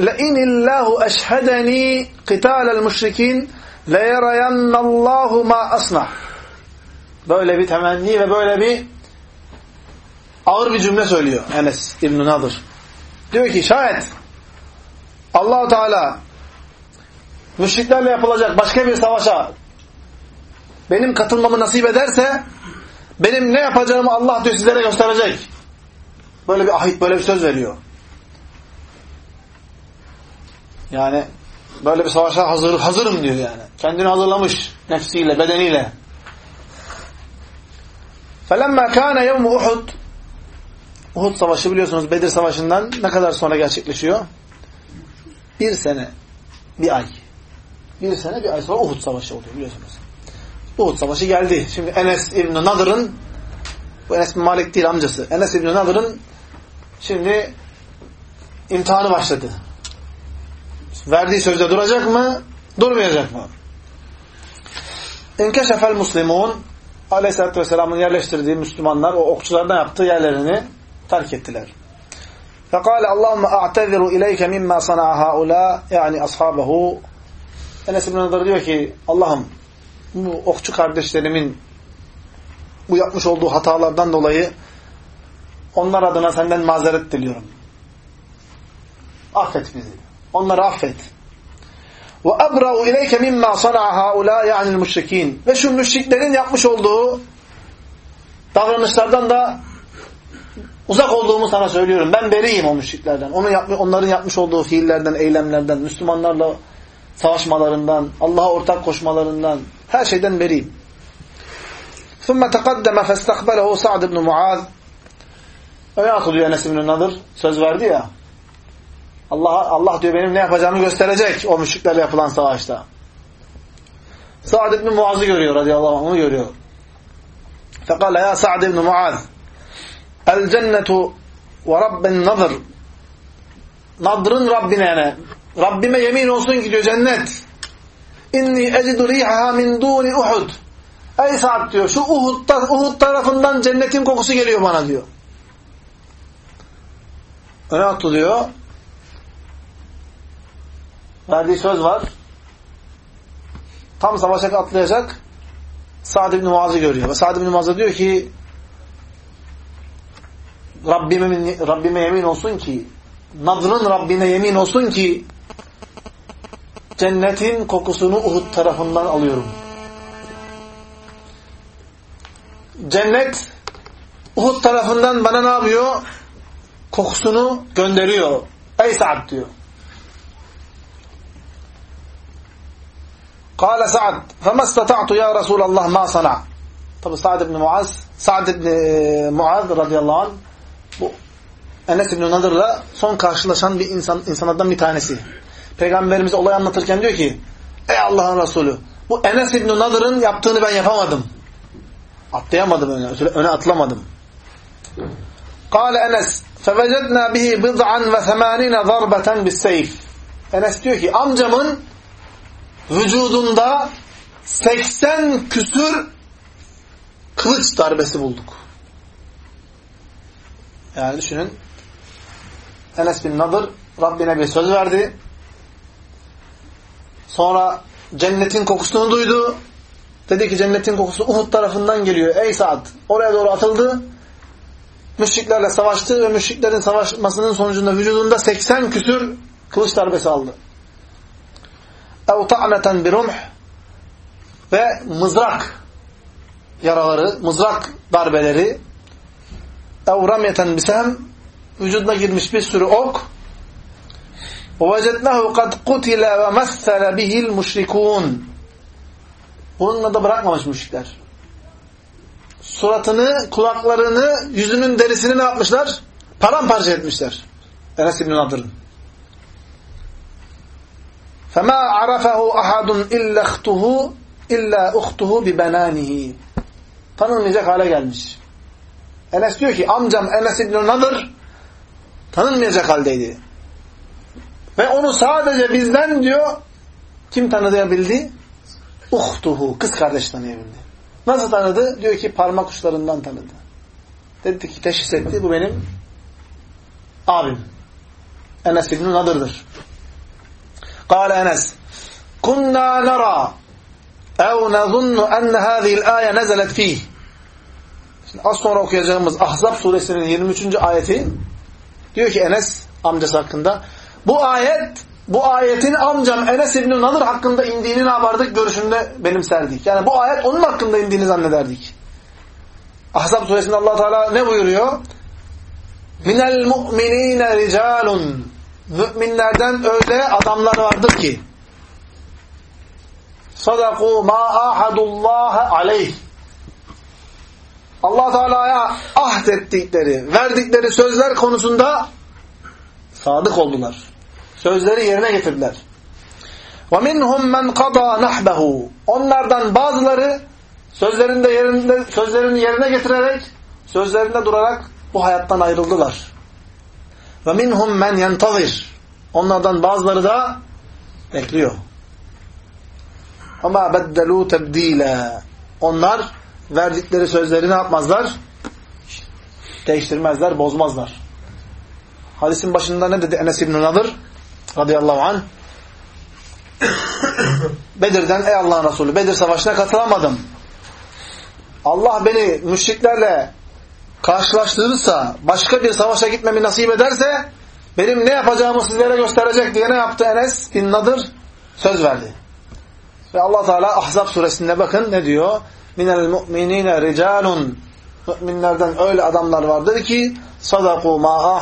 لَاِنْ اللّٰهُ اَشْهَدَن۪ي قِتَالَ الْمُشْرِك۪ينَ لَيَرَيَنَّ اللّٰهُ مَا أَصْنَعُ Böyle bir temenni ve böyle bir ağır bir cümle söylüyor Enes İbn-i Nadır. Diyor ki şayet allah Teala müşriklerle yapılacak başka bir savaşa benim katılmamı nasip ederse benim ne yapacağımı Allah diyor sizlere gösterecek. Böyle bir ahit, böyle bir söz veriyor. Yani böyle bir savaşa hazır, hazırım diyor yani. Kendini hazırlamış nefsiyle, bedeniyle. فَلَمَّا كَانَ يَوْمُ Uhud Uhud savaşı biliyorsunuz Bedir savaşından ne kadar sonra gerçekleşiyor? Bir sene, bir ay. Bir sene, bir ay sonra Uhud savaşı oluyor biliyorsunuz. Uhud savaşı geldi. Şimdi Enes İbn-i Nadır'ın bu Enes bin Malik değil amcası. Enes İbn-i Nadır'ın şimdi imtihanı başladı. Verdiği sözde duracak mı? Durmayacak mı? İnkeşefel muslimun Aleyhisselatü Vesselam'ın yerleştirdiği Müslümanlar o okçulardan yaptığı yerlerini terk ettiler. Fekale Allahümme a'teziru ileyke mimma sana'a haula yani ashabahu Enes İbn Nadir diyor ki Allah'ım bu okçu kardeşlerimin bu yapmış olduğu hatalardan dolayı onlar adına senden mazeret diliyorum. Affet bizi. Onları affet. Ve abra'u ileyke mimma sana'a haula yani müşrikin. Ve şu müşriklerin yapmış olduğu davranışlardan da uzak olduğumu sana söylüyorum. Ben beriyim o müşriklerden. Onun yapmış, onların yapmış olduğu fiillerden, eylemlerden, Müslümanlarla savaşmalarından, Allah'a ortak koşmalarından, her şeyden beriyim. ثُمَّ تَقَدَّمَ فَاسْتَقْبَلَهُ سَعْدِ بْنُ مُعَاذ Öyle atılıyor Enes İbn Nadır. Söz verdi ya. Allah Allah diyor benim ne yapacağımı gösterecek o müşriklerle yapılan savaşta. Sa'd ibn Muaz'ı görüyor radıyallahu anh onu görüyor. Fekala ya Sa'd ibn Muaz El cennetu ve rabben nazır Nadrın Rabbine yani. Rabbime yemin olsun ki diyor cennet. İnni ecidu rihaha min duni Uhud. Ey Sa'd diyor şu Uhud'da, Uhud tarafından cennetin kokusu geliyor bana diyor. Öne attı diyor. Verdiği söz var. Tam savaşa atlayacak. Sa'd ibn Muaz'ı görüyor. Ve Sa'd ibn Muaz'a diyor ki Rabbime, Rabbime yemin olsun ki Nadr'ın Rabbine yemin olsun ki cennetin kokusunu Uhud tarafından alıyorum. Cennet Uhud tarafından bana ne yapıyor? Kokusunu gönderiyor. Ey Sa'd diyor. Kale Sa'd فَمَا اسْتَطَعْتُ يَا رَسُولَ اللّٰهِ مَا صَنَعْ Tabi Sa'd ibn Muaz Sa'd ibn Muaz radıyallahu anh bu Enes ibn Nadır'la son karşılaşan bir insan insanlardan bir tanesi. Peygamberimiz olay anlatırken diyor ki Ey Allah'ın Resulü bu Enes ibn Nadır'ın yaptığını ben yapamadım. Atlayamadım öne, öne atlamadım. Kale Enes فَوَجَدْنَا بِهِ بِضْعًا وَثَمَانِينَ ضَرْبَةً بِالسَّيْفِ Enes diyor ki amcamın vücudunda 80 küsür kılıç darbesi bulduk. Yani düşünün Enes bin Nadır Rabbine bir söz verdi. Sonra cennetin kokusunu duydu. Dedi ki cennetin kokusu Uhud tarafından geliyor. Ey Sa'd! Oraya doğru atıldı. Müşriklerle savaştı ve müşriklerin savaşmasının sonucunda vücudunda 80 küsür kılıç darbesi aldı اَوْ تَعْنَةً بِرُمْحِ Ve mızrak yaraları, mızrak darbeleri اَوْ رَمْيَةً بِسَهْمِ Vücuduna girmiş bir sürü ok وَوَجَدْنَهُ قَدْ قُتِلَ وَمَثَّلَ بِهِ الْمُشْرِكُونَ Bununla da bırakmamış müşrikler. Suratını, kulaklarını, yüzünün derisini ne yapmışlar? Paramparça etmişler. Enes İbn Nadır'ın. فَمَا عَرَفَهُ أَحَدٌ إِلَّا اخْتُهُ إِلَّا اُخْتُهُ بِبَنَانِهِ Tanınmayacak hale gelmiş. Enes diyor ki amcam Enes İbn Nadır tanınmayacak haldeydi. Ve onu sadece bizden diyor kim tanıyabildi? Uhtuhu, kız kardeş tanıyabildi. Nasıl tanıdı? Diyor ki parmak uçlarından tanıdı. Dedi ki teşhis etti bu benim abim. Enes İbn Nadır'dır. قال أنس كنا نرى أو نظن أن هذه الآية نزلت فيه Şimdi az sonra okuyacağımız Ahzab suresinin 23. ayeti diyor ki Enes amcası hakkında bu ayet bu ayetin amcam Enes İbn Nadır hakkında indiğini ne yapardık? Görüşünde benimserdik. Yani bu ayet onun hakkında indiğini zannederdik. Ahzab suresinde allah Teala ne buyuruyor? Minel mu'minine ricalun Müminlerden öyle adamlar vardır ki sadaku ma ahadullaha aleyh Allah Teala'ya ahd ettikleri, verdikleri sözler konusunda sadık oldular. Sözleri yerine getirdiler. وَمِنْهُمْ مَنْ قَضَى نَحْبَهُ Onlardan bazıları sözlerinde yerinde, sözlerini yerine getirerek, sözlerinde durarak bu hayattan ayrıldılar. Ve minhum men yentazir. Onlardan bazıları da bekliyor. Ama beddelu tebdile. Onlar verdikleri sözleri ne yapmazlar? Değiştirmezler, bozmazlar. Hadisin başında ne dedi Enes İbn-i Nadir? Radıyallahu anh. Bedir'den ey Allah'ın Resulü Bedir savaşına katılamadım. Allah beni müşriklerle karşılaştırırsa, başka bir savaşa gitmemi nasip ederse benim ne yapacağımı sizlere gösterecek diye ne yaptı Enes bin Nadır? Söz verdi. Ve Allah Teala Ahzab suresinde bakın ne diyor? Minel mu'minine ricalun Müminlerden öyle adamlar vardır ki sadaku ma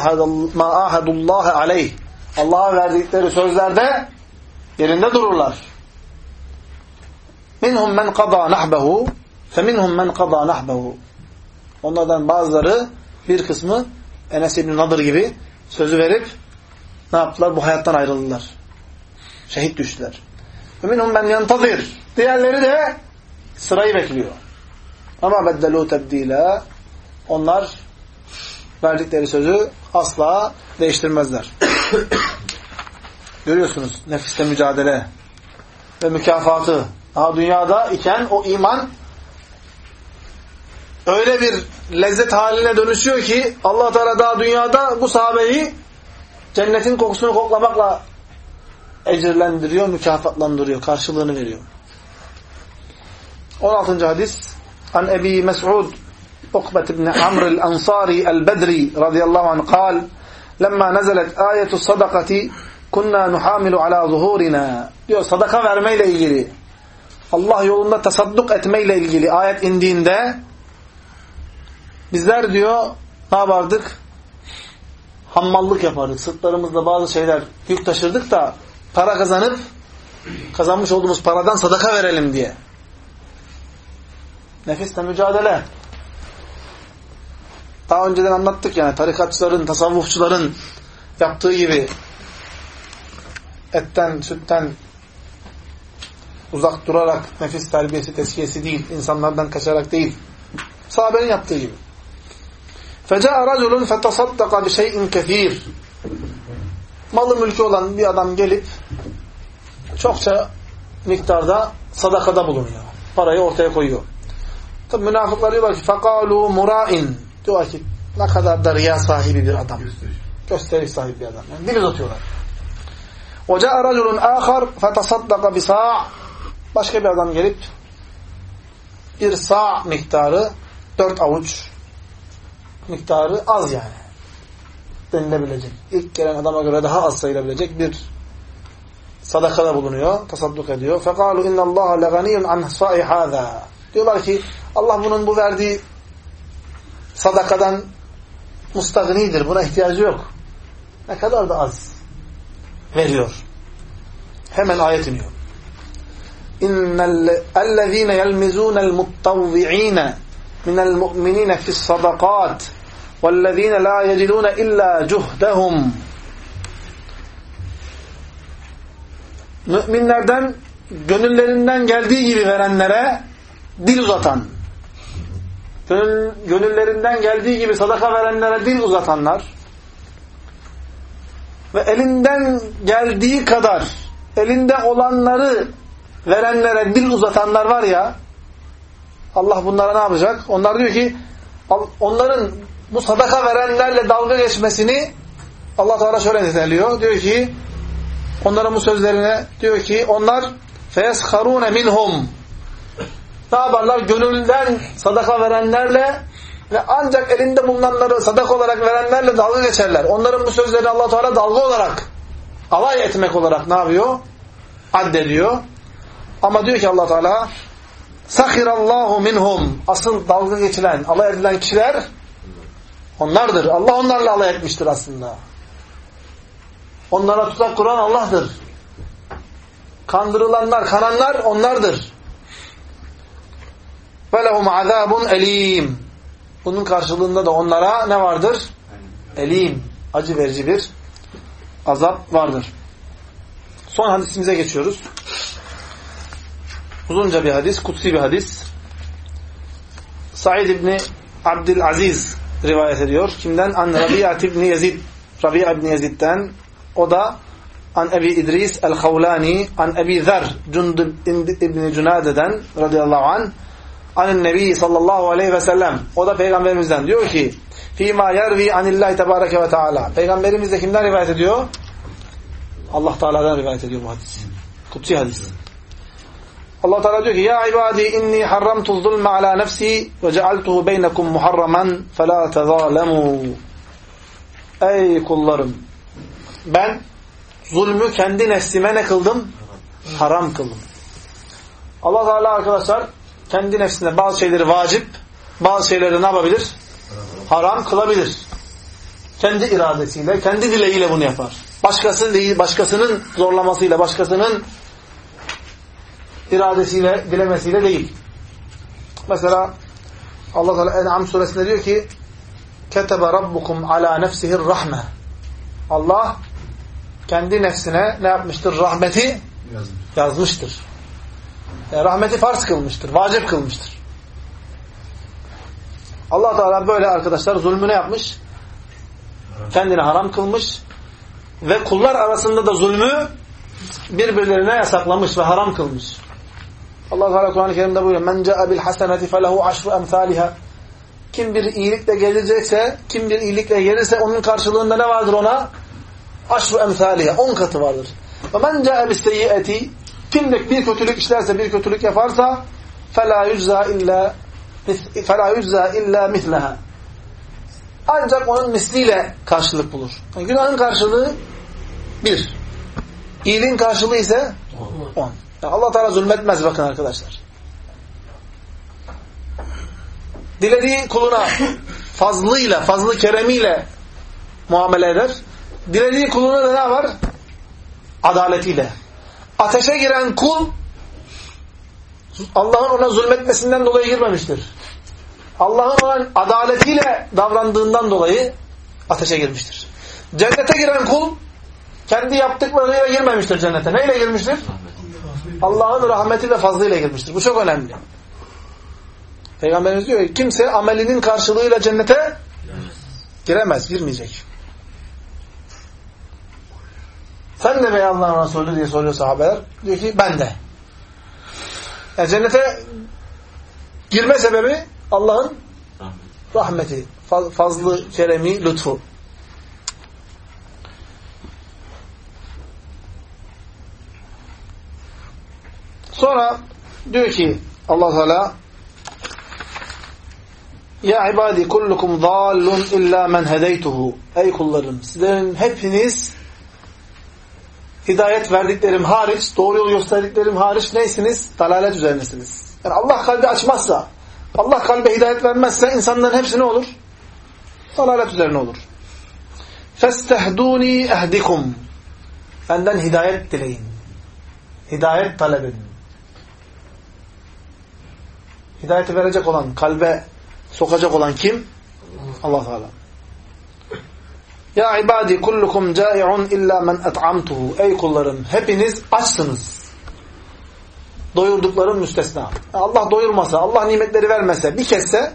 ahadullahi aleyh Allah'a verdikleri sözlerde yerinde dururlar. Minhum men qada nahbehu feminhum men qada nahbehu Onlardan bazıları bir kısmı Enes İbn Nadır gibi sözü verip ne yaptılar? Bu hayattan ayrıldılar. Şehit düştüler. Minhum men yantazir. Diğerleri de sırayı bekliyor. Ama beddelu tebdila. Onlar verdikleri sözü asla değiştirmezler. Görüyorsunuz nefiste mücadele ve mükafatı. Daha dünyada iken o iman öyle bir lezzet haline dönüşüyor ki Allah Teala daha dünyada bu sahabeyi cennetin kokusunu koklamakla ecirlendiriyor, mükafatlandırıyor, karşılığını veriyor. 16. hadis An Ebi Mes'ud Ukbet ibn Amr el-Ansari el-Bedri radıyallahu anh kal Lemma nezelet ayetu sadakati kunna nuhamilu ala zuhurina diyor sadaka vermeyle ilgili Allah yolunda tasadduk etmeyle ilgili ayet indiğinde bizler diyor ne yapardık? Hammallık yapardık. Sırtlarımızda bazı şeyler yük taşırdık da para kazanıp kazanmış olduğumuz paradan sadaka verelim diye. Nefisle mücadele. Daha önceden anlattık yani tarikatçıların, tasavvufçuların yaptığı gibi etten, sütten uzak durarak nefis terbiyesi, teskiyesi değil, insanlardan kaçarak değil. Sahabenin yaptığı gibi. فَجَاءَ رَجُلٌ فَتَصَدَّقَ بِشَيْءٍ كَثِيرٍ Malı mülkü olan bir adam gelip çokça miktarda sadakada bulunuyor. Parayı ortaya koyuyor. Tabi münafıklar diyorlar ki فَقَالُوا مُرَائِنْ Diyorlar ki ne kadar da riya sahibi bir adam. Gösteriş, Gösteriş sahibi bir adam. Yani dil uzatıyorlar. وَجَاءَ رَجُلٌ آخَرْ فَتَصَدَّقَ بِسَاعٍ Başka bir adam gelip bir sağ miktarı dört avuç miktarı az yani denilebilecek. İlk gelen adama göre daha az sayılabilecek bir sadakada bulunuyor, tasadduk ediyor. فَقَالُوا اِنَّ اللّٰهَ لَغَنِيٌ عَنْ سَائِ هَذَا Diyorlar ki Allah bunun bu verdiği sadakadan mustagnidir. Buna ihtiyacı yok. Ne kadar da az veriyor. Hemen ayet iniyor. اَلَّذ۪ينَ يَلْمِزُونَ الْمُطَّوِّع۪ينَ مِنَ الْمُؤْمِن۪ينَ فِي الصَّدَقَاتِ وَالَّذ۪ينَ لَا يَجِدُونَ اِلَّا جُهْدَهُمْ Müminlerden gönüllerinden geldiği gibi verenlere dil uzatan, gönül, gönüllerinden geldiği gibi sadaka verenlere dil uzatanlar ve elinden geldiği kadar elinde olanları verenlere dil uzatanlar var ya Allah bunlara ne yapacak? Onlar diyor ki onların bu sadaka verenlerle dalga geçmesini Allah Teala şöyle niteliyor. Diyor ki onların bu sözlerine diyor ki onlar feyesharune minhum ne yaparlar? Gönülden sadaka verenlerle ve ancak elinde bulunanları sadaka olarak verenlerle dalga geçerler. Onların bu sözlerini allah Teala dalga olarak alay etmek olarak ne yapıyor? Addediyor. Ama diyor ki allah Teala Sahirallahu minhum asıl dalga geçilen, alay edilen kişiler onlardır. Allah onlarla alay etmiştir aslında. Onlara tuzak kuran Allah'tır. Kandırılanlar, kananlar onlardır. وَلَهُمْ عَذَابٌ elim. Bunun karşılığında da onlara ne vardır? Elim, acı verici bir azap vardır. Son hadisimize geçiyoruz. Uzunca bir hadis, kutsi bir hadis. Said İbni Abdülaziz rivayet ediyor. Kimden? An Rabi'a İbni Yazid. Rabi'a İbni Yazid'den. O da An Ebi İdris el-Havlani An Ebi Zer Cundub İbni Cunade'den radıyallahu anh Anin Nebi sallallahu aleyhi ve sellem o da peygamberimizden diyor ki fîmâ yervi anillahi tebareke ve teâlâ peygamberimiz de kimden rivayet ediyor? Allah Teala'dan rivayet ediyor bu hadis. Kutsi hadis. Allah Teala diyor ki ya ibadi inni harramtu zulme ala nefsi ve cealtuhu beynekum muharraman fela tezalemu Ey kullarım ben zulmü kendi nefsime ne kıldım? Haram kıldım. Allah Teala arkadaşlar kendi nefsine bazı şeyleri vacip, bazı şeyleri ne yapabilir? Haram kılabilir. Kendi iradesiyle, kendi dileğiyle bunu yapar. Başkası değil, başkasının zorlamasıyla, başkasının iradesiyle, dilemesiyle değil. Mesela Allah Teala En'am suresinde diyor ki Ketebe rabbukum ala nefsihir rahme. Allah kendi nefsine ne yapmıştır? Rahmeti yazmıştır. Yani rahmeti farz kılmıştır, vacip kılmıştır. allah Teala böyle arkadaşlar zulmüne yapmış. Kendine haram kılmış. Ve kullar arasında da zulmü birbirlerine yasaklamış ve haram kılmış. Allah Teala Kur'an-ı Kerim'de buyuruyor. Men ca'a bil hasenati felehu aşru emsaliha. Kim bir iyilikle gelecekse, kim bir iyilikle gelirse onun karşılığında ne vardır ona? Aşru emsaliha. On katı vardır. Ve men ca'a bis seyyiati. Kim de bir kötülük işlerse, bir kötülük yaparsa fela yujza illa fela yujza illa mislaha. Ancak onun misliyle karşılık bulur. Yani günahın karşılığı bir. İyiliğin karşılığı ise on. on. Yani allah Teala zulmetmez bakın arkadaşlar. Dilediği kuluna fazlıyla, fazlı keremiyle muamele eder. Dilediği kuluna da ne var? Adaletiyle. Ateşe giren kul Allah'ın ona zulmetmesinden dolayı girmemiştir. Allah'ın ona adaletiyle davrandığından dolayı ateşe girmiştir. Cennete giren kul kendi yaptıklarıyla girmemiştir cennete. Neyle girmiştir? Allah'ın rahmeti ve fazlıyla girmiştir. Bu çok önemli. Peygamberimiz diyor ki kimse amelinin karşılığıyla cennete giremez, girmeyecek. Sen de bey Allah'ın Resulü diye soruyor sahabeler. Diyor ki ben de. Yani cennete girme sebebi Allah'ın rahmeti, fazlı, keremi, lütfu. Sonra diyor ki Allah Teala Ya ibadi kullukum dallun illa men hedeytuhu. Ey kullarım sizlerin hepiniz hidayet verdiklerim hariç, doğru yol gösterdiklerim hariç neysiniz? Dalalet üzerinesiniz. Yani Allah kalbi açmazsa, Allah kalbe hidayet vermezse insanların hepsi ne olur? Dalalet üzerine olur. فَاسْتَهْدُونِي اَهْدِكُمْ Benden hidayet dileyin. Hidayet talep edin. Hidayeti verecek olan, kalbe sokacak olan kim? Allah Teala. Ya ibadi kullukum cai'un illa men et'amtuhu. Ey kullarım hepiniz açsınız. Doyurduklarım müstesna. Allah doyurmasa, Allah nimetleri vermese, bir kesse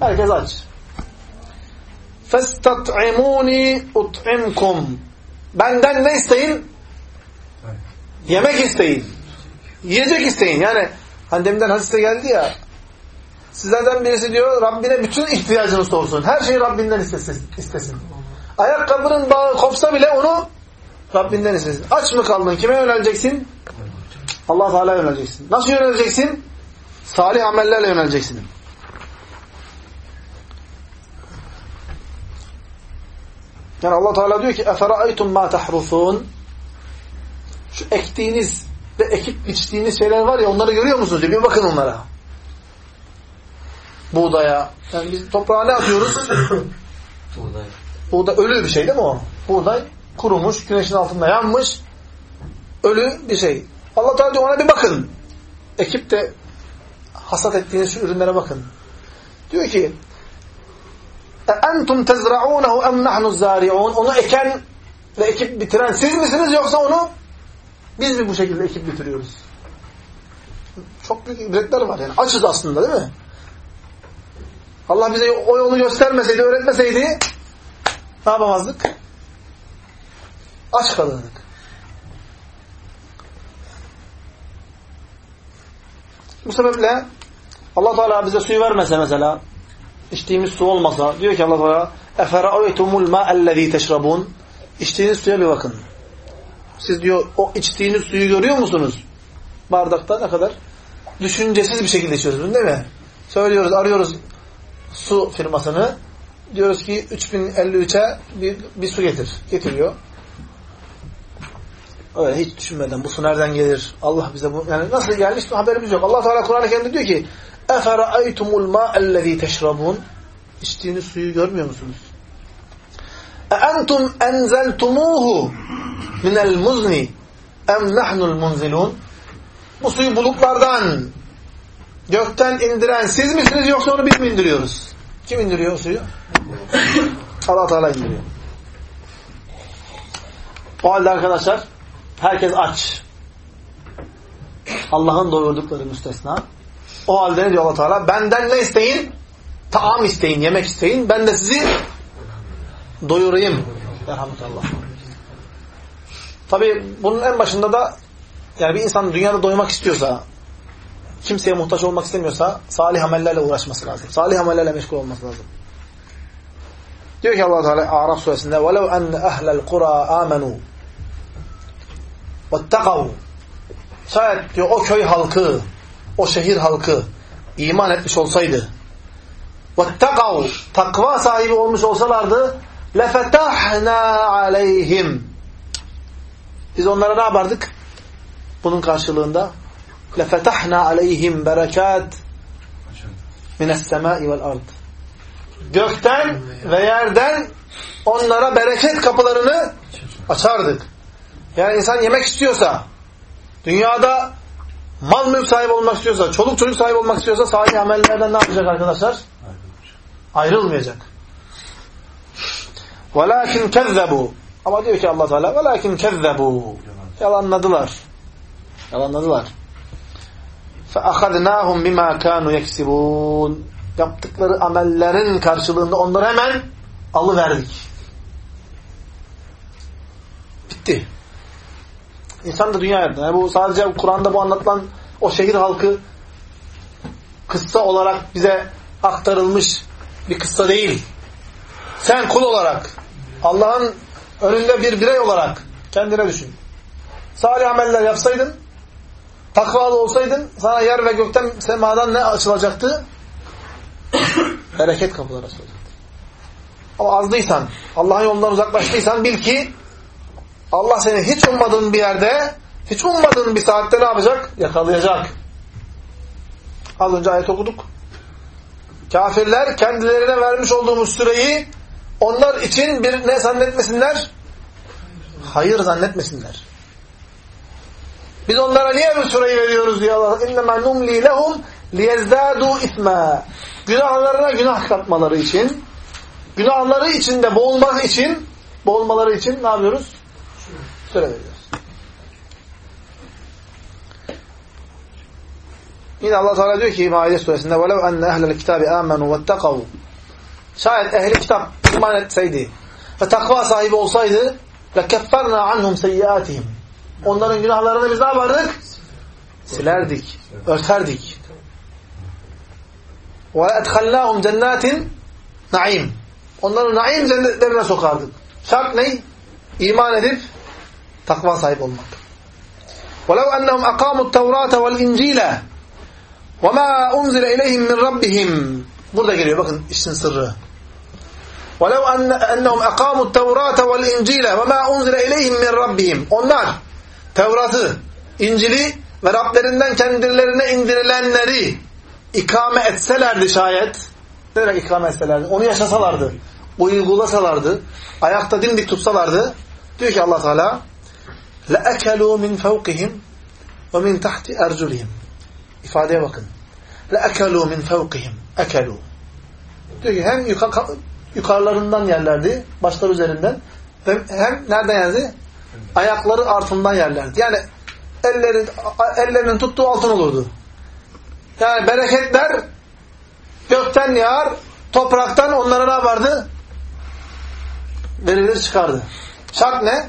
herkes aç. Festat'imuni ut'imkum. Benden ne isteyin? Yemek isteyin. Yiyecek isteyin. Yani hani deminden hadiste geldi ya Sizlerden birisi diyor Rabbine bütün ihtiyacını sorsun. Her şeyi Rabbinden istesin. istesin. Ayakkabının bağı kopsa bile onu Rabbinden istesin. Aç mı kaldın? Kime yöneleceksin? Allah Teala'ya yöneleceksin. Nasıl yöneleceksin? Salih amellerle yöneleceksin. Yani Allah Teala diyor ki: "Efera'aytum ma tahrusun?" Şu ektiğiniz ve ekip biçtiğiniz şeyler var ya onları görüyor musunuz? Bir bakın onlara buğdaya. Yani biz toprağa ne atıyoruz? Buğday. Buğday ölü bir şey değil mi o? Buğday kurumuş, güneşin altında yanmış. Ölü bir şey. Allah Teala diyor ona bir bakın. Ekip de hasat ettiğiniz şu ürünlere bakın. Diyor ki entum tezra'unehu em nahnu zari'un onu eken ve ekip bitiren siz misiniz yoksa onu biz mi bu şekilde ekip bitiriyoruz? Çok büyük ibretler var yani. Açız aslında değil mi? Allah bize o yolu göstermeseydi, öğretmeseydi ne yapamazdık? Aç kalırdık. Bu sebeple Allah Teala bize suyu vermese mesela, içtiğimiz su olmasa diyor ki Allah Teala: "Efera'aytumul ma'a'llezî teşrabûn?" İçtiğiniz suya bir bakın. Siz diyor o içtiğiniz suyu görüyor musunuz? Bardakta ne kadar? Düşüncesiz bir şekilde içiyoruz değil mi? Söylüyoruz, arıyoruz su firmasını diyoruz ki 3053'e bir, bir su getir. Getiriyor. Öyle hiç düşünmeden bu su nereden gelir? Allah bize bu yani nasıl gelmiş haberimiz yok. Allah Teala Kur'an-ı Kerim'de diyor ki: "Efera'aytumul ma'ellezî teşrabun?" İçtiğiniz suyu görmüyor musunuz? "Entum enzeltumuhu minel muzni em nahnul munzilun?" Bu suyu bulutlardan Gökten indiren siz misiniz yoksa onu biz mi indiriyoruz? Kim indiriyor o suyu? Allah Teala indiriyor. O halde arkadaşlar herkes aç. Allah'ın doyurdukları müstesna. O halde ne diyor Allah Teala? Benden ne isteyin? taam isteyin, yemek isteyin. Ben de sizi doyurayım. Elhamdülillah. Tabi bunun en başında da yani bir insan dünyada doymak istiyorsa, kimseye muhtaç olmak istemiyorsa salih amellerle uğraşması lazım. Salih amellerle meşgul olması lazım. Diyor ki Allah Teala Araf suresinde: "Velev enne ehlel kura amenu vettakav." Şayet diyor o köy halkı, o şehir halkı iman etmiş olsaydı, vettakav, takva sahibi olmuş olsalardı, lefetahna aleyhim. Biz onlara ne yapardık? Bunun karşılığında lefetahna aleyhim berekat mines semai vel ard. Gökten ve yerden onlara bereket kapılarını açardık. Yani insan yemek istiyorsa, dünyada mal mülk sahibi olmak istiyorsa, çoluk çocuk sahibi olmak istiyorsa salih amellerden ne yapacak arkadaşlar? Ayrılmayacak. وَلَاكِنْ كَذَّبُوا ama diyor ki Allah Teala velakin kezzebu. Yalanladılar. Yalanladılar. Fe ahadnahum bima kanu yeksibun. Yaptıkları amellerin karşılığında onları hemen alıverdik. Bitti. İnsan da dünya hayatında. Yani bu sadece Kur'an'da bu anlatılan o şehir halkı kıssa olarak bize aktarılmış bir kıssa değil. Sen kul olarak Allah'ın önünde bir birey olarak kendine düşün. Salih ameller yapsaydın, takvalı olsaydın, sana yer ve gökten semadan ne açılacaktı? Bereket kapıları açılacaktı. Ama azdıysan, Allah'ın yolundan uzaklaştıysan bil ki Allah seni hiç ummadığın bir yerde, hiç ummadığın bir saatte ne yapacak? Yakalayacak. Az önce ayet okuduk. Kafirler kendilerine vermiş olduğumuz süreyi onlar için bir ne zannetmesinler? Hayır zannetmesinler. Biz onlara niye bu süreyi veriyoruz diyor Allah. اِنَّمَا نُمْلِي لَهُمْ لِيَزْدَادُوا اِثْمًا Günahlarına günah katmaları için, günahları içinde boğulmak için, boğulmaları için ne yapıyoruz? Süre veriyoruz. Yine Allah Teala diyor ki Maide suresinde وَلَوْ أَنَّ أَهْلَ الْكِتَابِ آمَنُوا وَاتَّقَوْا Şayet ehli kitap iman etseydi ve takva sahibi olsaydı لَكَفَّرْنَا عَنْهُمْ سَيِّئَاتِهِمْ Onların günahlarını biz ne yapardık? Silerdik, örterdik. وَاَدْخَلَّاهُمْ جَنَّاتٍ naim. Onları naim cennetlerine sokardık. Şart ne? İman edip takva sahibi olmak. وَلَوْ أَنَّهُمْ أَقَامُوا التَّوْرَاتَ وَالْاِنْجِيلَ وَمَا أُنْزِلَ اِلَيْهِمْ مِنْ رَبِّهِمْ Burada geliyor bakın işin sırrı. وَلَوْ أَنَّهُمْ أَقَامُوا التَّوْرَاتَ وَالْاِنْجِيلَ وَمَا أُنْزِلَ اِلَيْهِمْ مِنْ رَبِّهِمْ Onlar Tevrat'ı, İncil'i ve Rablerinden kendilerine indirilenleri ikame etselerdi şayet, ne demek ikame etselerdi? Onu yaşasalardı, uygulasalardı, ayakta dimdik tutsalardı, diyor ki Allah Teala لَأَكَلُوا مِنْ فَوْقِهِمْ وَمِنْ تَحْتِ اَرْجُلِهِمْ İfadeye bakın. لَأَكَلُوا مِنْ فَوْقِهِمْ اَكَلُوا Diyor ki hem yuka, yukarılarından yerlerdi, başları üzerinden, hem nereden yerdi? Ayakları altından yerlerdi. Yani elleri, ellerinin tuttuğu altın olurdu. Yani bereketler gökten yağar, topraktan onlara ne vardı? Verilir çıkardı. Şart ne?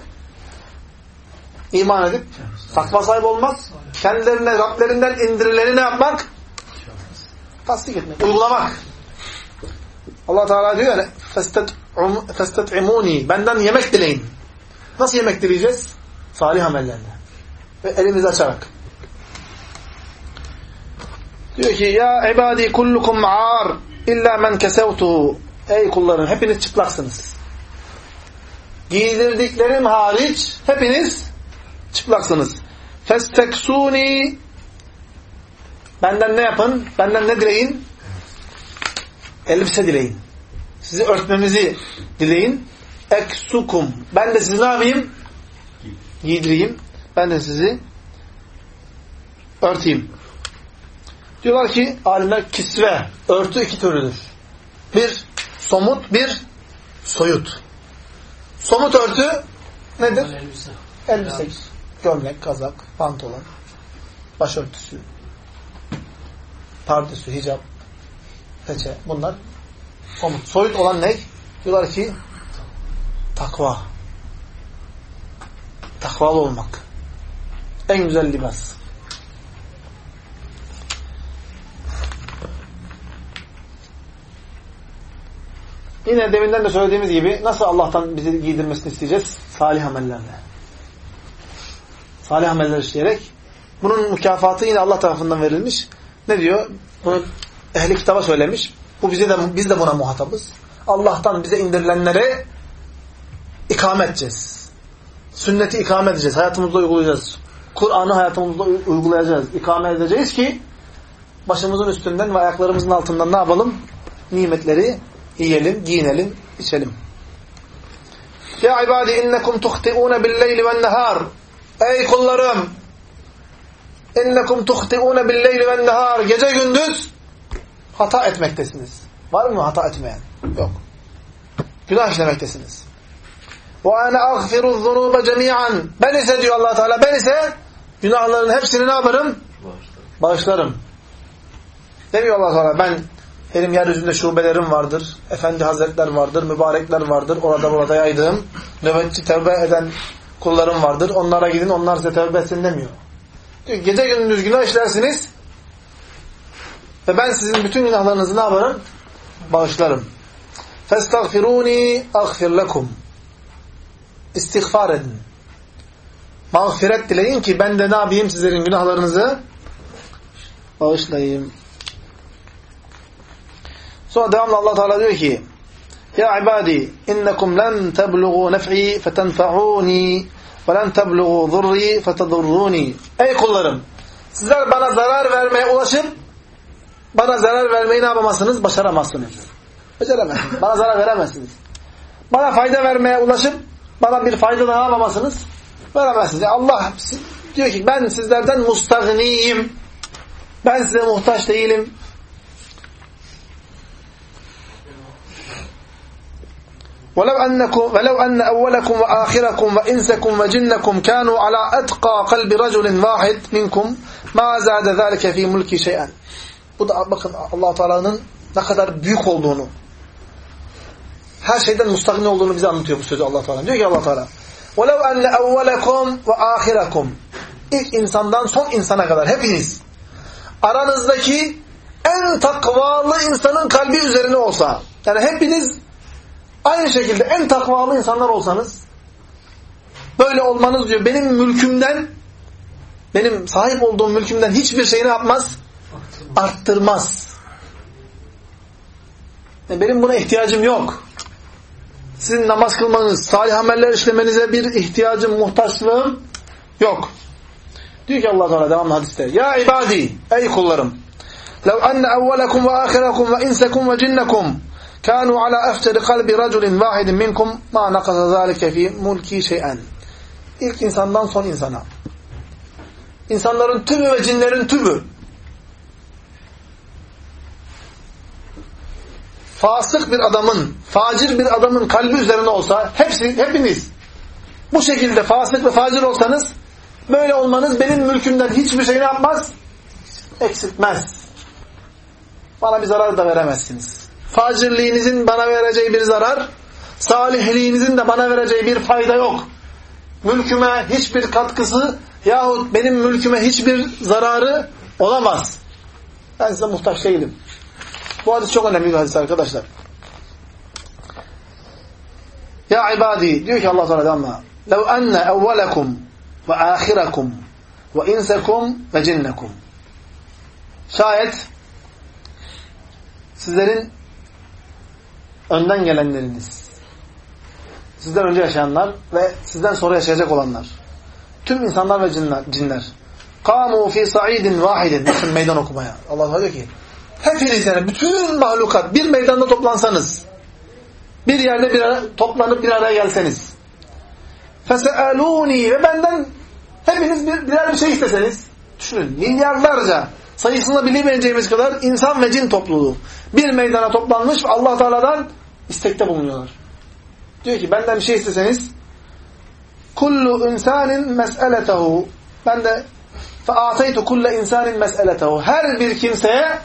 İman edip takva sahibi olmak, kendilerine Rablerinden indirileni ne yapmak? Tasdik etmek, uygulamak. Allah Teala diyor yani فَاسْتَطْعِمُونِ Benden yemek dileyin. Nasıl yemek dileyeceğiz? Salih amellerle. Ve elimizi açarak. Diyor ki ya ibadi kullukum ar illa men kesevtuhu. Ey kullarım hepiniz çıplaksınız. Giydirdiklerim hariç hepiniz çıplaksınız. Festeksuni Benden ne yapın? Benden ne dileyin? Elbise dileyin. Sizi örtmemizi dileyin. Eksukum. Ben de sizi ne yapayım? Giydireyim. Ben de sizi örteyim. Diyorlar ki alimler kisve, örtü iki türlüdür. Bir somut, bir soyut. Somut örtü nedir? Elbise. Elbise. Gömlek, kazak, pantolon, başörtüsü, pardüsü, hicap, peçe. Bunlar Somut. Soyut olan ne? Diyorlar ki takva. Takvalı olmak. En güzel libas. Yine deminden de söylediğimiz gibi nasıl Allah'tan bizi giydirmesini isteyeceğiz? Salih amellerle. Salih ameller işleyerek. Bunun mükafatı yine Allah tarafından verilmiş. Ne diyor? Bunu ehli kitaba söylemiş. Bu bize de biz de buna muhatabız. Allah'tan bize indirilenleri ikame edeceğiz. Sünneti ikame edeceğiz. Hayatımızda uygulayacağız. Kur'an'ı hayatımızda uygulayacağız. İkame edeceğiz ki başımızın üstünden ve ayaklarımızın altından ne yapalım? Nimetleri yiyelim, giyinelim, içelim. Ya ibadi innekum tuhti'une bil-leyli ven-nehar. Ey kullarım! İnnekum tuhti'une bil-leyli ven-nehar. Gece gündüz hata etmektesiniz. Var mı hata etmeyen? Yok. Günah işlemektesiniz. Ana aghfiru zunuba cemi'an. Ben ise diyor Allah Teala ben ise günahların hepsini ne yaparım? Bağışlarım. Demiyor Allah Teala ben benim yeryüzünde şubelerim vardır. Efendi hazretler vardır. Mübarekler vardır. Orada burada yaydığım. Nöbetçi tevbe eden kullarım vardır. Onlara gidin. Onlar size tevbe etsin demiyor. Diyor, gece gündüz günah işlersiniz. Ve ben sizin bütün günahlarınızı ne yaparım? Bağışlarım. فَاسْتَغْفِرُونِي اَغْفِرْ لَكُمْ İstiğfar edin. Mağfiret dileyin ki ben de ne yapayım sizlerin günahlarınızı bağışlayayım. Sonra devamlı Allah Teala diyor ki Ya ibadi innekum len teblughu nef'i fetenfa'uni ve len teblughu zurri fetedurruni Ey kullarım sizler bana zarar vermeye ulaşıp bana zarar vermeyi ne yapamazsınız? Başaramazsınız. Beceremezsiniz. Bana zarar veremezsiniz. Bana fayda vermeye ulaşıp bana bir fayda da ne yapamazsınız? Veremezsiniz. Yani Allah diyor ki ben sizlerden mustagniyim. Ben size muhtaç değilim. ولو أنكم ولو أن أولكم وآخركم وإنسكم وجنكم كانوا على أتقى قلب رجل واحد منكم ما زاد ذلك في ملكي شيئا. bu da bakın Allah Teala'nın ne kadar büyük olduğunu, her şeyden mustagni olduğunu bize anlatıyor bu sözü Allah Teala. Diyor ki Allah Teala: "Velev enne evvelekum ve ahirakum." İlk insandan son insana kadar hepiniz aranızdaki en takvalı insanın kalbi üzerine olsa, yani hepiniz Aynı şekilde en takvalı insanlar olsanız böyle olmanız diyor benim mülkümden benim sahip olduğum mülkümden hiçbir şey ne yapmaz? Arttırmaz. Yani benim buna ihtiyacım yok. Sizin namaz kılmanız, salih ameller işlemenize bir ihtiyacım, muhtaçlığım yok. Diyor ki Allah Teala devamlı hadiste. Ya ibadi, ey kullarım. لو أن أولكم وآخركم وإنسكم وجنكم كانوا على أفجر قلب رجل واحد منكم ما نقص ذلك في ملكي شيئا. İlk insandan son insana. İnsanların tümü ve cinlerin tümü. Fasık bir adamın, facir bir adamın kalbi üzerine olsa, hepsi, hepiniz bu şekilde fasık ve facir olsanız, böyle olmanız benim mülkümden hiçbir şey ne yapmaz? Eksiltmez. Bana bir zarar da veremezsiniz facirliğinizin bana vereceği bir zarar, salihliğinizin de bana vereceği bir fayda yok. Mülküme hiçbir katkısı yahut benim mülküme hiçbir zararı olamaz. Ben size muhtaç değilim. Bu hadis çok önemli bir hadis arkadaşlar. Ya ibadi diyor ki Allah Teala devamla. "Lev enne evvelekum ve ahirakum ve insekum ve cinnekum." Şayet sizlerin önden gelenleriniz, sizden önce yaşayanlar ve sizden sonra yaşayacak olanlar, tüm insanlar ve cinler, cinler. "Kamu fi sa'idin vahidin." Bakın meydan okumaya. Allah diyor ki: hepiniz yani bütün mahlukat bir meydanda toplansanız, bir yerde bir ara, toplanıp bir araya gelseniz, فَسَأَلُونِي Ve benden hepiniz bir, birer bir şey isteseniz, düşünün, milyarlarca, sayısını bilemeyeceğimiz kadar insan ve cin topluluğu bir meydana toplanmış ve allah Teala'dan istekte bulunuyorlar. Diyor ki benden bir şey isteseniz kullu insanin mes'eletehu ben de fe'ateytu kulle insanin mes'eletehu her bir kimseye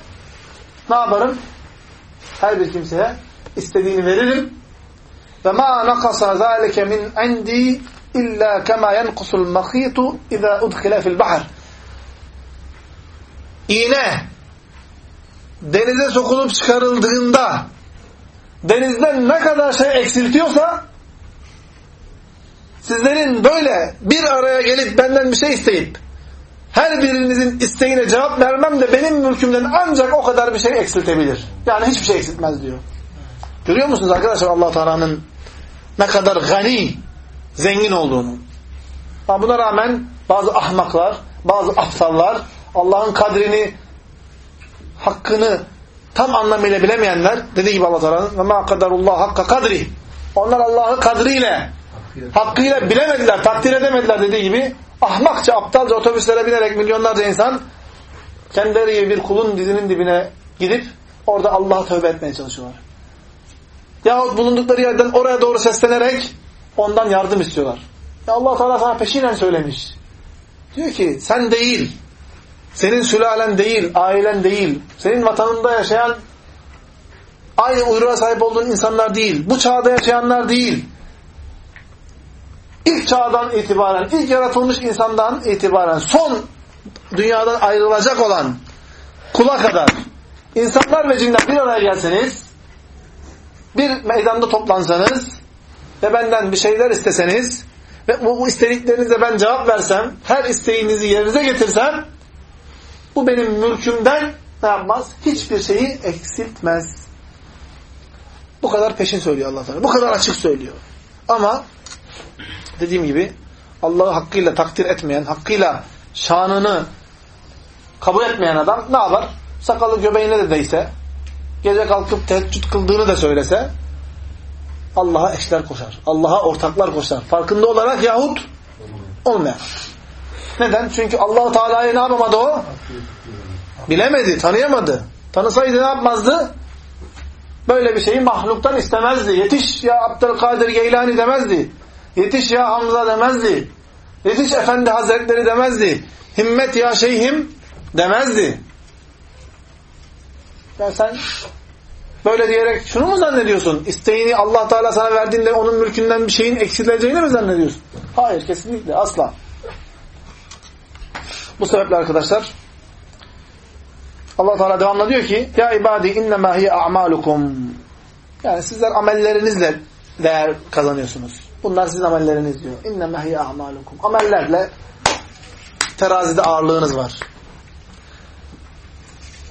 ne yaparım? Her bir kimseye istediğini veririm. Ve ma nakasa zalike min indi illa kema yenkusul mahitu iza udkhila fil bahr. İğne denize sokulup çıkarıldığında denizden ne kadar şey eksiltiyorsa sizlerin böyle bir araya gelip benden bir şey isteyip her birinizin isteğine cevap vermem de benim mülkümden ancak o kadar bir şey eksiltebilir. Yani hiçbir şey eksiltmez diyor. Görüyor musunuz arkadaşlar allah Teala'nın ne kadar gani, zengin olduğunu. Ama buna rağmen bazı ahmaklar, bazı aptallar, Allah'ın kadrini, hakkını tam anlamıyla bilemeyenler, dediği gibi Allah Teala'nın ve ma kadarullah hakka kadri. Onlar Allah'ı kadriyle, hakkıyla bilemediler, takdir edemediler dediği gibi ahmakça, aptalca otobüslere binerek milyonlarca insan kendileri gibi bir kulun dizinin dibine gidip orada Allah'a tövbe etmeye çalışıyorlar. Yahut bulundukları yerden oraya doğru seslenerek ondan yardım istiyorlar. Ya Allah Teala sana peşinen söylemiş. Diyor ki sen değil, senin sülalen değil, ailen değil, senin vatanında yaşayan aynı uyruğa sahip olduğun insanlar değil, bu çağda yaşayanlar değil. İlk çağdan itibaren, ilk yaratılmış insandan itibaren son dünyadan ayrılacak olan kula kadar insanlar ve cinler bir araya gelseniz bir meydanda toplansanız ve benden bir şeyler isteseniz ve bu, bu istediklerinize ben cevap versem, her isteğinizi yerinize getirsem bu benim mülkümden ne yapmaz? Hiçbir şeyi eksiltmez. Bu kadar peşin söylüyor Allah Teala. Bu kadar açık söylüyor. Ama dediğim gibi Allah'ı hakkıyla takdir etmeyen, hakkıyla şanını kabul etmeyen adam ne yapar? Sakalı göbeğine de değse, gece kalkıp teheccüd kıldığını da söylese Allah'a eşler koşar. Allah'a ortaklar koşar. Farkında olarak yahut olmayan. Neden? Çünkü allah Teala'yı ne yapamadı o? Bilemedi, tanıyamadı. Tanısaydı ne yapmazdı? Böyle bir şeyi mahluktan istemezdi. Yetiş ya Abdülkadir Geylani demezdi. Yetiş ya Hamza demezdi. Yetiş Efendi Hazretleri demezdi. Himmet ya şeyhim demezdi. Ya sen böyle diyerek şunu mu zannediyorsun? İsteğini Allah Teala sana verdiğinde onun mülkünden bir şeyin eksileceğini mi zannediyorsun? Hayır kesinlikle asla. Bu sebeple arkadaşlar Allah Teala devamlı diyor ki Ya ibadi innema hiye a'malukum Yani sizler amellerinizle değer kazanıyorsunuz. Bunlar sizin amelleriniz diyor. İnnema hiye a'malukum Amellerle terazide ağırlığınız var.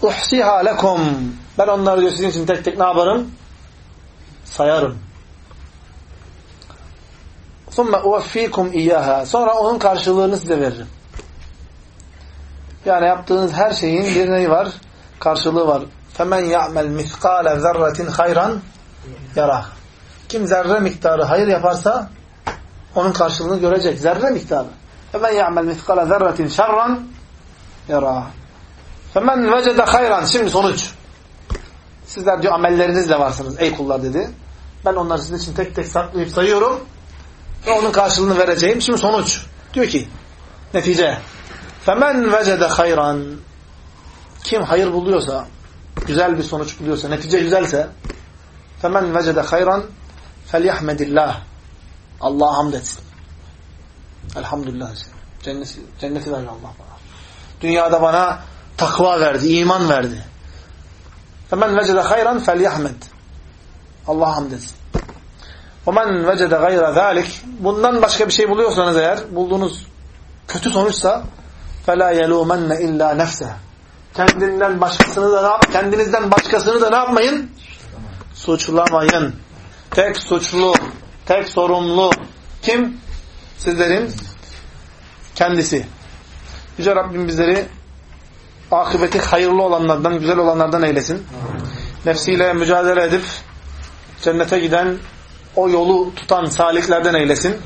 Uhsiha lekum Ben onları diyor sizin için tek tek ne yaparım? Sayarım. ثُمَّ اُوَفِّيكُمْ اِيَّهَا Sonra onun karşılığını size veririm. Yani yaptığınız her şeyin bir neyi var? Karşılığı var. فَمَنْ يَعْمَلْ مِثْقَالَ ذَرَّةٍ خَيْرًا يَرَى Kim zerre miktarı hayır yaparsa onun karşılığını görecek. Zerre miktarı. فَمَنْ يَعْمَلْ مِثْقَالَ ذَرَّةٍ شَرًّا يَرَى فَمَنْ وَجَدَ خَيْرًا Şimdi sonuç. Sizler diyor amellerinizle varsınız ey kullar dedi. Ben onları sizin için tek tek saklayıp sayıyorum. Ve onun karşılığını vereceğim. Şimdi sonuç. Diyor ki netice. فَمَنْ وَجَدَ خَيْرًا Kim hayır buluyorsa, güzel bir sonuç buluyorsa, netice güzelse فَمَنْ وَجَدَ خَيْرًا فَلْيَحْمَدِ اللّٰهِ Allah'a hamd etsin. Elhamdülillah. Cenneti, cenneti verdi Allah bana. Dünyada bana takva verdi, iman verdi. فَمَنْ وَجَدَ خَيْرًا فَلْيَحْمَدْ Allah'a hamd etsin. وَمَنْ وَجَدَ غَيْرَ ذَٰلِكِ Bundan başka bir şey buluyorsanız eğer, bulduğunuz kötü sonuçsa فَلَا يَلُومَنَّ اِلَّا نَفْسَهِ Kendinden başkasını da ne yap kendinizden başkasını da ne yapmayın? Suçlamayın. Tek suçlu, tek sorumlu kim? Sizlerin kendisi. Yüce Rabbim bizleri akıbeti hayırlı olanlardan, güzel olanlardan eylesin. Nefsiyle mücadele edip cennete giden, o yolu tutan saliklerden eylesin.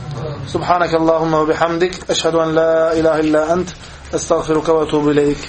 Subhanakallahumma ve bihamdik. Eşhedü en la ilahe illa ent. Estağfiruka ve etubu ileyk.